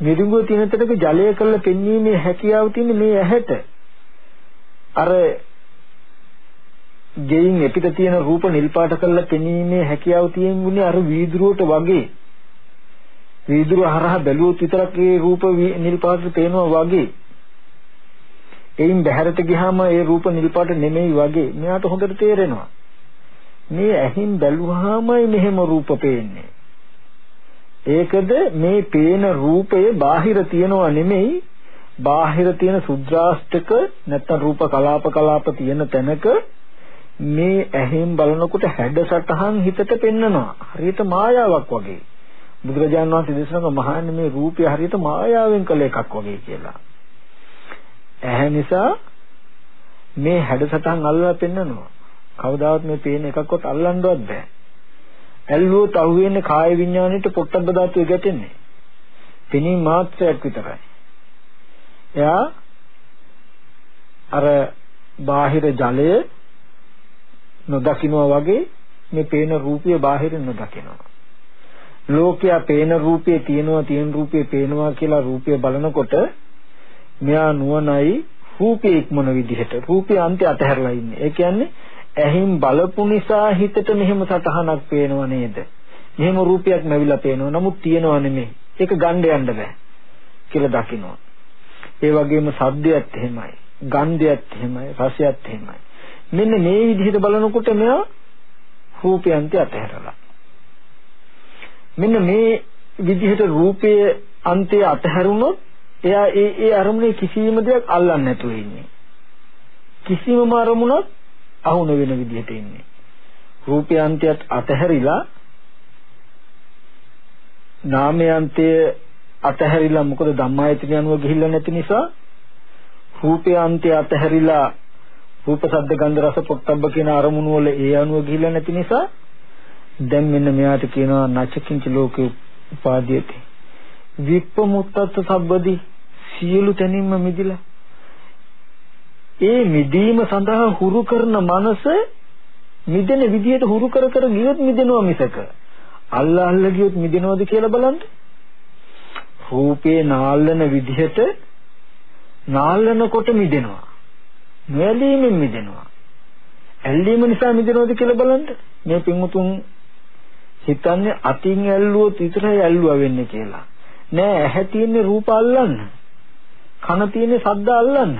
මිරිඟුව තියෙන තැනක ජලය කළා පෙන්වීමේ හැකියාව තියෙන්නේ මේ ඇහැට. අර ගෙයින් එපිට තියෙන රූප නිල් පාට කරලා පෙනීමේ හැකියාව තියෙන්නේ අර වීදුරුවට වගේ. වීදුරුව හරහා බැලුවොත් විතරක් ඒ රූප නිල් පාටට පේනවා වගේ. එයින් බහැරට ගියාම ඒ රූප නිල් පාට නෙමෙයි වගේ. මෙයාට හොඳට තේරෙනවා. මේ ඇහින් බැලුවාමයි මෙහෙම රූප පේන්නේ. ඒකද මේ පේන රූපය බාහිර තියනවා නෙමෙයි බාහිර තියෙන සුද්‍රාෂ්ටක නැත්නම් රූප කලාප කලාප තියෙන තැනක මේ ඇහෙන් බලනකොට හැඩසටහන් හිතට පෙන්නනවා හරියට මායාවක් වගේ බුදුරජාණන් වහන්සේ දේශනා කළ මහන්නේ මේ රූපය හරියට මායාවෙන් කළ එකක් වගේ කියලා ඇහැ නිසා මේ හැඩසටහන් අල්ලලා පෙන්නනවා කවදාවත් මේ පේන එකක්වත් අල්ලන්නවත් බෑ ඇල්ලුවොත් අහුවෙන්නේ කාය විඥාණයට පොට්ටබ්බ ධාතුවේ ගැටෙන්නේ. පෙනීම මාත්‍රයක් විතරයි. එයා අර බාහිර ජලය නොදකින්නවා වගේ මේ පේන රූපය බාහිරින් නොදකින්නවා. ලෝකයා පේන රූපේ තියෙනවා තියෙන රූපේ පේනවා කියලා රූපය බලනකොට මෙයා නුවණයි රූපේ ඉක්මන විදිහට රූපේ අන්තය අතහැරලා ඉන්නේ. ඒ කියන්නේ ඇහින් බලපු නිසා හිතට මෙහෙම සටහනක් පේනව නේද? මෙහෙම රූපයක් නැවිලා පේනවා. නමුත් තියෙනව නෙමෙයි. ඒක ගන්න යන්න බෑ කියලා දකිනවා. ඒ වගේම සද්දයත් එහෙමයි. ගන්ධයත් එහෙමයි. රසයත් එහෙමයි. මෙන්න මේ විදිහට බලනකොට මෙයා රූපයන්ට අතහැරලා. මෙන්න මේ විදිහට රූපයේ අන්තය අතහැරුණොත් එයා ඒ ඒ අරමුණේ කිසිම දෙයක් අල්ලන්නේ නැතුව ඉන්නේ. කිසිම අරමුණක් අහු නොවන විදිහට ඉන්නේ. රූපයන්තයත් අතහැරිලා නාමයන්තය අතහැරිලා මොකද ධම්මායතන යනුව ගිහිල්ලා නැති නිසා රූපයන්තය අතහැරිලා රූප ශබ්ද ගන්ධ රස පොට්ටබ්බ කියන අරමුණු වල ඒ අනුව ගිහිල්ලා නැති නිසා දැන් මෙන්න මෙයාට කියනවා නචකින්ච ලෝකේ උපාදීයති විප්පමුත්තත් සබ්බදී සියලු තැනින්ම මිදිලා ඒ මිදීම සඳහා හුරු කරන මනස මිදෙන විදියට හුරු කර කර ගියොත් මිදෙනවා මිසක අල්ල අල්ල ගියොත් මිදෙනවද කියලා බලන්න. රූපේ නාලන විදිහට නාලනකොට මිදෙනවා. නොඇලීමෙන් මිදෙනවා. ඇල්ලීම නිසා මිදෙනවද කියලා බලන්න. මේ පින්වුතුන් හිතන්නේ අතින් ඇල්ලුවොත් විතරයි ඇල්ලුවා වෙන්නේ කියලා. නෑ ඇහැ තියෙන්නේ රූප අල්ලන්න. කන තියෙන්නේ ශබ්ද අල්ලන්න.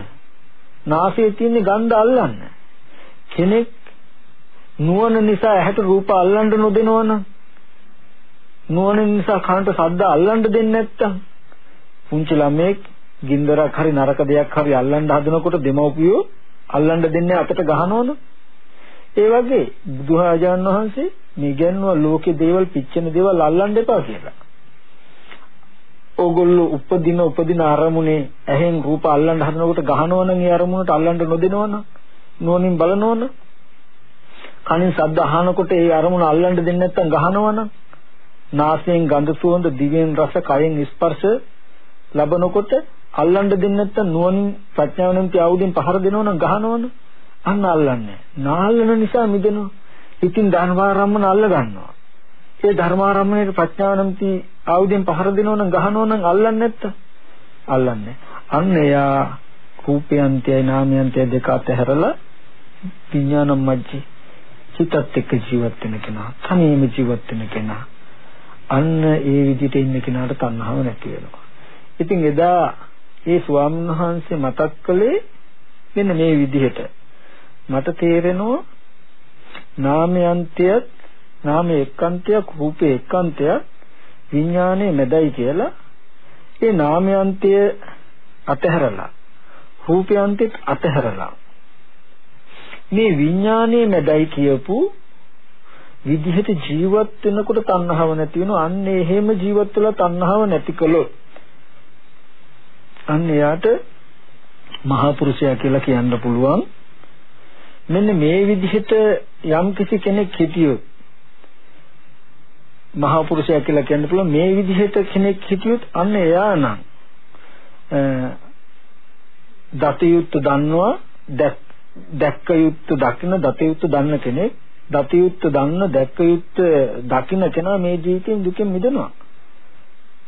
නාසයේ තියෙන ගන්ධ අල්ලන්න. කෙනෙක් නුවණ නිසා ඇහැට රූප අල්ලන්න නොදෙනවනම් නුවණ නිසා කනට ශබ්ද අල්ලන්න දෙන්නේ නැත්තම් පුංචි ළමයෙක් ගින්දරක් හරි නරක දෙයක් හරි අල්ලන්න හදනකොට දෙමව්පියෝ අල්ලන්න දෙන්නේ අතට ගහනවනේ ඒ වගේ බුදුහාජාන් වහන්සේ මේ ගැන්නුව ලෝකේ දේවල් පිච්චෙන දේවල් අල්ලන්න එපා කියලා. ඕගොල්ලෝ උපදින උපදින අරමුණේ ඇහෙන් රූප අල්ලන්න හදනකොට ගහනවනම් ඒ අරමුණට අල්ලන්න නොදෙනවනම් නුවණින් බලනවනම් කනින් ශබ්ද අහනකොට ඒ අරමුණ අල්ලන්න දෙන්නේ නැත්නම් ගහනවනම් නාසයෙන් ගඳ සුවඳ දිවෙන් රස කයෙන් ස්පර්ශ ලබනකොට අල්ලන්න දෙන්නේ නැත්නම් නුවණින් ප්‍රඥාවෙන් තියාවුදින් පහර දෙනවනම් ගහනවනම් අන්න අල්ලන්නේ. නාල්ලන නිසා මිදෙනවා. ඉතින් ධර්මාරම්මන අල්ල ගන්නවා ඒ ධර්මාරම්මණයට ප්‍රඥාවනම්ති ආයුධයෙන් පහර දෙනවනම් ගහනවනම් අල්ලන්නේ නැත්තම් අල්ලන්නේ. අන්න එයා රූපයන්තයයි නාමයන්තයයි දෙක අතහැරලා විඥානම් මැජි හිතත් එක්ක ජීවත් වෙන කෙනා, තනියම ජීවත් වෙන කෙනා. අන්න ඒ විදිහට ඉන්න කෙනාට තණ්හාව නැති වෙනවා. ඉතින් එදා ඒ ස්වාමීන් වහන්සේ මතක් කළේ මෙන්න මේ විදිහට. මට තේරෙනවා නාමයන්තයත් නාමයේ එක්කන්තයක් රූපේ එක්කන්තයක් විඥානයේ මැදයි කියලා ඒ නාමයන්තය අතහැරලා රූපයන්තෙත් අතහැරලා මේ විඥානයේ මැදයි කියපු විදිහට ජීවත් වෙනකොට තණ්හාව නැති වෙනවා. අන්න එහෙම ජීවත් වෙලා තණ්හාව නැති කළොත් අන්න එයාට මහා පුරුෂයා කියලා කියන්න පුළුවන්. මෙන්න මේ විදිහට යම් කිසි කෙනෙක් හිටියොත් මහා පුරුෂයා කියලා කියන්න පුළුවන් මේ විදිහට කෙනෙක් හිටියොත් අන්න එයා නම් දතියුත් දන්නවා දැක්ක යුත් දකින්න දතියුත් දන්න කෙනෙක් දතියුත් දන්න දැක්ක යුත් දකින්න කෙනා මේ ජීවිතෙන් දුකෙන් මිදෙනවා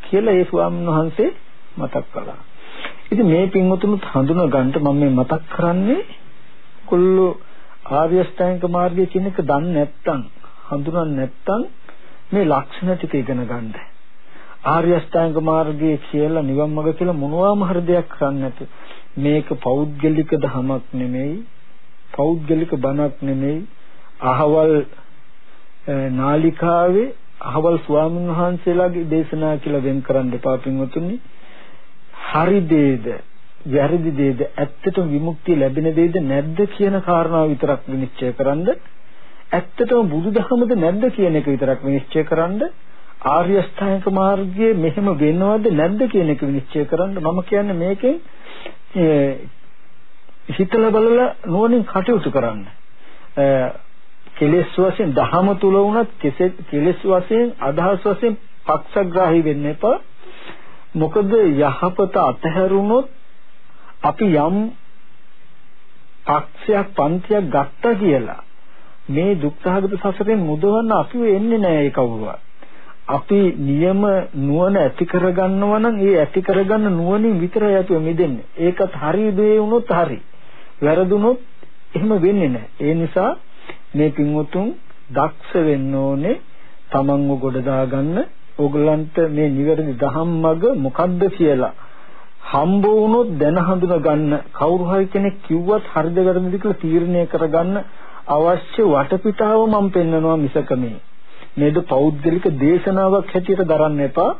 කියලා ඒ ස්වාමීන් වහන්සේ මතක් කළා. ඉතින් මේ පින්වතුනුත් හඳුනා ගන්නට මම මේ මතක් කරන්නේ කුල්ලු ආර්ය අෂ්ටාංග මාර්ගය කියන එක දන්නේ නැත්නම් හඳුනන්නේ නැත්නම් මේ ලක්ෂණ ටික ඉගෙන ගන්න. ආර්ය අෂ්ටාංග මාර්ගය කියලා නිවන් මඟ කියලා මොනවාම හරි දෙයක් කරන්නේ නැති. මේක පෞද්ගලික ධමයක් නෙමෙයි. පෞද්ගලික බණක් නෙමෙයි. අහවල් නාලිකාවේ අහවල් ස්වාමීන් වහන්සේලාගේ දේශනා කියලා වෙන් කරන්න එපා පින්වතුනි. හරි දේද වැරදි දේද ඇත්තටම විමුක්තිය ලැබෙන දේද නැද්ද කියන කාරණාව විතරක් විනිශ්චය කරන්න ඇත්තටම බුදුදහමද නැද්ද කියන එක විතරක් විනිශ්චය කරන්න ආර්ය අෂ්ටාංගික මාර්ගයේ මෙහෙම වෙනවද නැද්ද කියන එක විනිශ්චය කරන්න මම කියන්නේ මේකෙන් හිතලා බලලා නුවණින් කටයුතු කරන්න කෙලෙස් වශයෙන් දහම තුල වුණත් කෙලෙස් වශයෙන් අදහස් වශයෙන් පක්ෂග්‍රාහී වෙන්න එපා. මොකද යහපත අතහැරුණොත් අපි යම් පක්ෂයක් පන්තියක් ගත්තා කියලා මේ දුක්ඛාගත සසරෙන් මුදවන්න අපි එන්නේ නැහැ ඒ කවුරුවත්. අපි නියම නුවණ ඇති කරගන්නවා නම් ඒ ඇති කරගන්න නුවණින් විතරයි අපි මිදෙන්නේ. ඒකත් හරි දේ වුණොත් හරි. වැරදුනොත් එහෙම වෙන්නේ නැහැ. ඒ නිසා මේ පින්වතුන් දක්ෂ වෙන්න ඕනේ තමන්ව ගොඩ දාගන්න ඕගලන්ට මේ නිවැරදි ධම්මග මොකද්ද කියලා හම්බ වුණොත් දැන හඳුනා ගන්න කවුරු හරි කෙනෙක් කිව්වත් හරිද වැරදිද කියලා තීරණය කරගන්න අවශ්‍ය වටපිටාව මම පෙන්වනවා මිසක මේ නේද පෞද්ගලික දේශනාවක් හැටියට දරන්න එපා.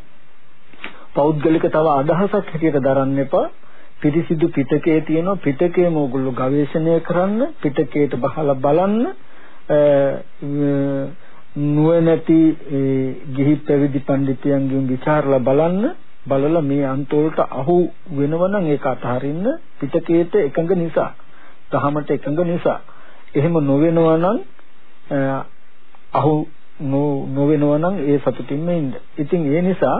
පෞද්ගලික තව අදහසක් හැටියට දරන්න එපා. පිරිසිදු පිටකයේ තියෙන පිටකයේම ඕගොල්ලෝ ගවේෂණය කරන්න පිටකයට බහලා බලන්න නුවණැති ගිහි පැවිදි පඬිතුයන්ගෙන් ਵਿਚාරලා බලන්න. බලලා මේ අන්තවලට අහු වෙනවනම් ඒක අතහරින්න පිටකයට එකඟ නිසා දහමට එකඟ නිසා. එහෙම නොවෙනවා නම් අහු නොවෙනවා නම් ඒ සතුටින්ම ඉන්න. ඉතින් ඒ නිසා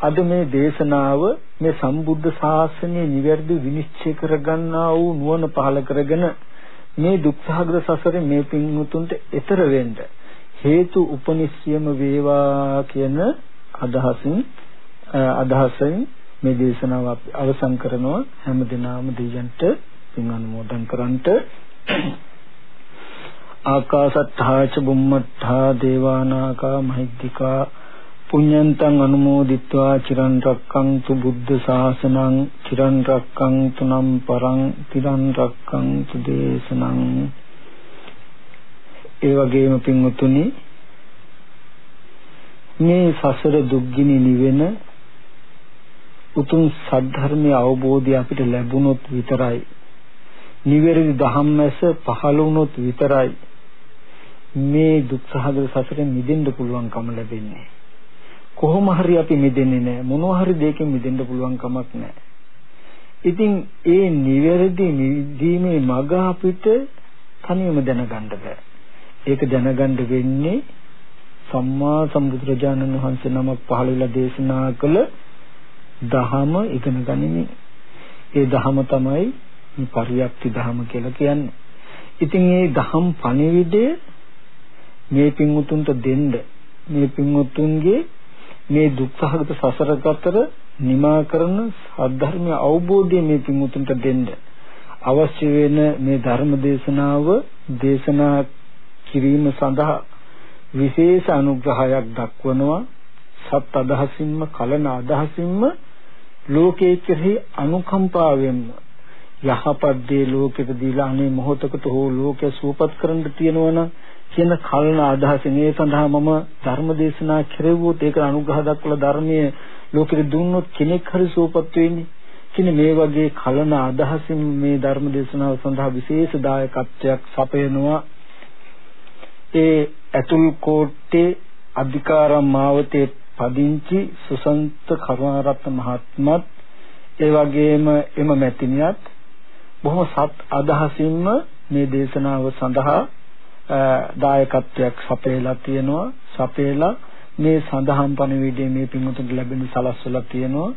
අද මේ දේශනාව මේ සම්බුද්ධ ශාසනය නිවැරදි විනිශ්චය කරගන්නා වූ නුවණ පහල කරගෙන මේ දුක්ඛාග්‍ර සසරේ මේ පින්මුතුන්ට ඈතර වෙන්න හේතු උපනිශ්චයම වේවා කියන අදහසින් අදහසෙන් මේ දේශනාව අපි අවසන් කරනවා හැම දිනම දෙයයන්ට පින් අනුමෝදන් කරන්ට ආකාසත්තා ච බුම්මත්තා දේවානාකා මහිද්దికා පුඤ්ඤන්තං අනුමෝදිත්වා චිරන් රක්කන්තු බුද්ධ ශාසනං චිරන් රක්කන්තු නම් පරං තිරන් රක්කන්තු දේශනං ඒ වගේම පින්වතුනි මේ සසර දුක්ගිනි නිවෙන උතුම් සද්ධර්මයේ අවබෝධය අපිට ලැබුණොත් විතරයි. නිවැරදි ධම්මැස පහළ වුණොත් විතරයි. මේ දුක්සහගත සසරෙන් මිදෙන්න පුළුවන්කම ලැබෙන්නේ. කොහොම හරි අපි මිදෙන්නේ නැහැ. මොනවා හරි දෙයකින් මිදෙන්න පුළුවන් කමක් නැහැ. ඉතින් ඒ නිවැරදි මිදීමේ මඟ අපිට තනියම දැනගන්න බෑ. ඒක දැනගන්න වෙන්නේ සම්මා සම්බුදුරජාණන් වහන්සේ නමක් පහළ වෙලා දේශනා කළ දහම ඉගෙන ගනිමින් ඒ දහම තමයි මේ පරියප්ති දහම කියලා කියන්නේ. ඉතින් මේ දහම් පණිවිඩය මේ පින්වුතුන්ට දෙන්න. මේ පින්වුතුන්ගේ මේ දුක්ඛහගත සසර ගතර නිමා කරන සද්ධර්මය අවබෝධය මේ පින්වුතුන්ට දෙන්න. අවශ්‍ය වෙන මේ ධර්ම දේශනාව දේශනා කිරීම සඳහා විශේෂ අනුග්‍රහයක් දක්වනවා. සත් අදහසින්ම කලන අදහසින්ම ලෝකයේ කෙරෙහි අනුකම්පාවෙන්ම යහපත් දේ ලෝකෙට දීලා අනේ මොහොතකට හෝ ලෝකය සූපත් කරන්න තියෙනවනම් කියන කලන අදහසින් ඒ සඳහා මම ධර්ම දේශනා කෙරෙව්වොත් ඒක අනුග්‍රහ දක්වලා ධර්මයේ ලෝකෙට දුන්නොත් කෙනෙක් හරි සූපත් වෙන්නේ. කියන මේ වගේ කලන අදහසින් මේ ධර්ම දේශනාව සඳහා විශේෂ දායකත්වයක් සපයනවා. ඒ ඇතුල් කෝට්ටේ අධිකාරම් මාවතේ පදිංචි සුසන්ත කරුණාරත්න මහත්මත් ඒ වගේම එම මැතිණියත් බොහොම සත් අදහසින්ම මේ දේශනාව සඳහා දායකත්වයක් සපයලා තියෙනවා. සපයලා මේ සඳහන් පණිවිඩයේ මේ පින්වතුන්ට ලැබෙන සලස්වලා තියෙනවා.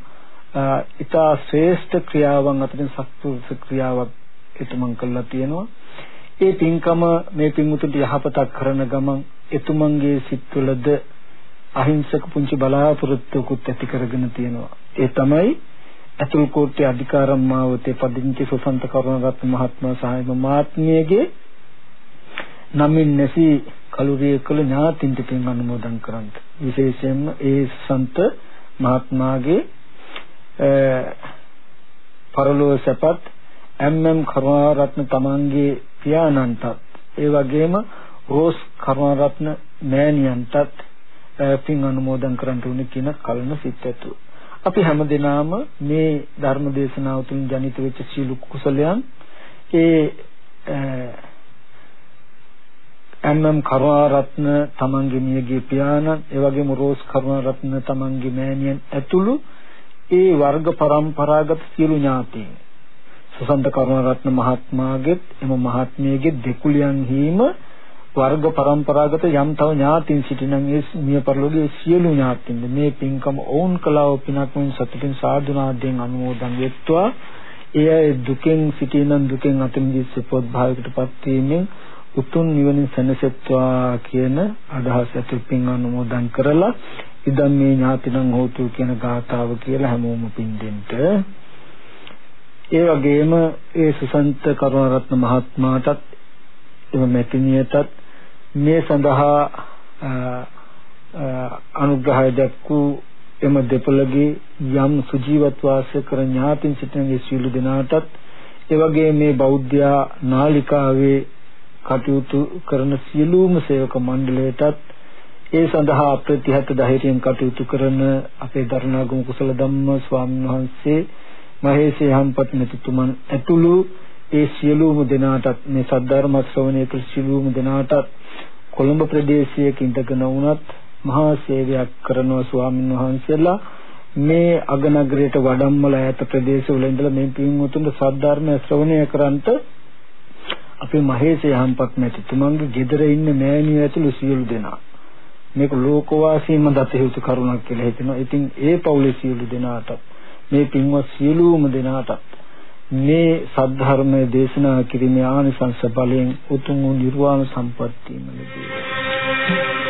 ඊටා ශ්‍රේෂ්ඨ ක්‍රියාවන් අතරින් සත්පුරුෂ ක්‍රියාවක් එතුමන් කළා තියෙනවා. ඒ පින්කම මේ පින්වතුන්ට යහපතක් කරන ගමන් එතුමන්ගේ සිත්වලද අහිංසක පුංචි බලාපොරොත්තුකුත් ඇති කරගෙන තියෙනවා. ඒ තමයි අතුල් කෝට්ටේ අධිකාරම් මාවතේ පදිංචි සුසන්ත කරුණාරත්න මහත්මයා සහාය මාත්මියගේ නමින් නැසී කලුරිය කළ ඥාතින්ට පින් අනුමෝදන් කරන්ට විශේෂයෙන්ම ඒ සන්ත මහත්මයාගේ පරලෝක සැපත් එම්.එම්. කරුණාරත්න තමන්ගේ පියාණන්ටත් ඒ වගේම රෝස් කරුණාරත්න මෑණියන්ටත් පින් අනුමෝදන් කරන්න උනේ කියන කලන සිත් ඇතුව අපි හැමදෙනාම මේ ධර්ම දේශනාව තුළින් ජනිත වෙච්ච සීල කුසලයන් ඒ එම්ම් කරුණාරත්න තමන්ගේ මියගේ පියාණන් ඒ වගේම රෝස් කරුණාරත්න තමන්ගේ මෑණියන් ඇතුළු ඒ වර්ග પરම්පරාගත සියලු ඥාතීන්. සුසන්ත කරුණාරත්න මහත්මයාගේත් එම මහත්මියගේ දෙකුලියන් හිම වර්ග પરම්පරාගත යම් තව ඥාතින් සිටිනම් ඒ මිය පරලෝකයේ සියලු ඥාතින්ද. මේ පින්කම ඔවුන් කලාව පිනක් වුන් සතුටින් සාදුනාදයෙන් අනුමෝදන් වෙත්වා. එය දුකෙන් සිටිනම් දුකෙන් අතුමිදී සුවපත් භාවයකටපත් වීමෙන් උතුම් නිවනින් සැනසෙත්වා කියන අදහස ඇති පින් අනුමෝදන් කරලා ඉදම් මේ ඥාතිනම් හෝතු කියන ගාථාව කියලා හැමෝම පින් දෙන්න ඒ වගේම ඒ සුසන්ත කරුණාරත්න මහත්මයාටත් එම මෙතිනියටත් මේ සඳහා අනුග්‍රහය දක්වූ එම දෙපළගේ යම් සුජීවත් වාසය කර ඥාතින් සිටින සියලු දෙනාටත් එවැගේ මේ බෞද්ධ නාලිකාවේ කටයුතු කරන සියලුම සේවක මණ්ඩලයටත් ඒ සඳහා ප්‍රතිහත ධෛර්යයෙන් කටයුතු කරන අපේ දරණාගම කුසල ධම්ම ස්වාමීන් වහන්සේ මහේසේ හම්පත් මෙතුමන් ඇතුළු ඒ සියලුම දෙනාටත් මේ සද්ධර්ම ශ්‍රවණය කළ සියලුම දෙනාටත් කොළඹ ප්‍රදේශයක ඉඳගෙන වුණත් මහා සේවයක් කරනවා ස්වාමින් වහන්සේලා. මේ අගනගරයට වඩම්මල ඈත ප්‍රදේශවල ඉඳලා මේ පින්වතුන්ට සද්ධර්ම ශ්‍රවණය කරන්ට අපේ මහේශ යහම්පත් නැති තුමන්ගේ ගෙදර ඉන්න මෑණියෝ ඇතුළු සියලු දෙනා මේක ලෝකවාසීම දත යුතු කරුණක් කියලා හිතෙනවා. ඉතින් ඒ පවුලේ සියලු දෙනාට මේ පින්වත් සියලුම දෙනාටත් මේ සද්ධර්මයේ දේශනා කිරීමේ ආනිසංස බලයෙන් උතුම් වූ නිර්වාණ සම්පත්තියම ලැබේ.